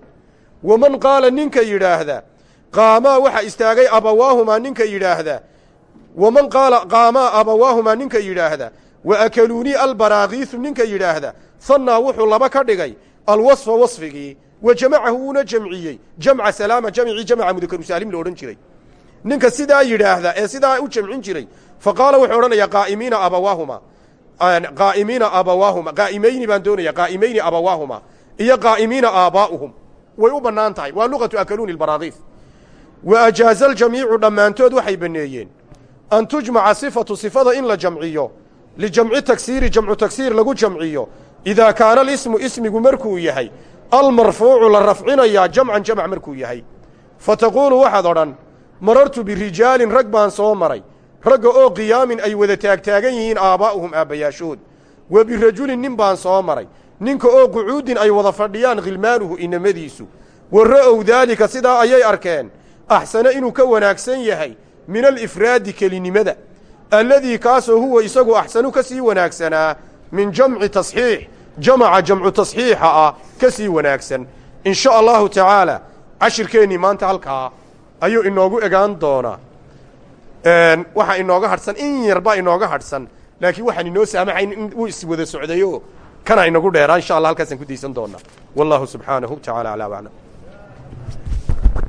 waman qaala ninka yidhaahda qaamaa waxaa istaagay abawaahumaa ninka yidhaahda. Waman qaala qaamaa abawaahumaa ninka yidhaahda wa akaluunii albaraakiisu ninka yidhaahda hannaa wuxuu laba ka dhigay alwasfa wasfigii wa jamacahu uuna jamciyey jamca salaama jamcii jamca mudakarusaalim la odhan jiray ninka sidaa yidhaahda ee sidaa u jamcin jiray fa qaala wuxuu odhanayaa qaa'imiina abawaahuma qaa'imiina abawaahuma qaa'imayni baan doonaya qaa'imayni abawaahuma iyo qaa'imiina aabaa'uhum way u bannaan tahay waa luqatu akaluuni albaraakiis wa ajaaza aljamiicu dhammaantood waxay banneeyeen an tujmaca sifatu sifada in la jamciyo lijamci tagsiiri jamcu tagsiir lagu jamciyo. Idaa kaana alismu ismigu markuu yahay almarfuucu la rafcinayaa jamcan jamc markuu yahay. Fa taquulu waxaad odhan marartu birijaalin rag baan soo maray. Ragga oo qiyaamin ay wada taagtaagan yihiin aabbaa'uhum aabbayaashood wa birajulin nin baan soo maray. Ninka oo qucuudin ay wada fadhiyaan khilmaanuhu inamadiisu. Wa ra'ow daalika sidaa ayay arkeen. Axsane inuu ka wanaagsan yahay min alifraadi kelinimada alladii kaasoo huwa isagu axsanu ka sii wanaagsanaa min jamci tasxiix jamaca jamcu tasxiixa ah ka sii wanaagsan. In sha allahu tacaala cashirkeennii maanta halkaa ayuu inoogu egaan doonaa waxaa inooga hadhsan in yarbaa inooga hadhsan laakiin waxaan inoo saamaxayn in uu iswada socdayo kana inagu dheeraa insha allah halkaasaan ku daysan doonaa wallahu subxaanahu tacaala aclam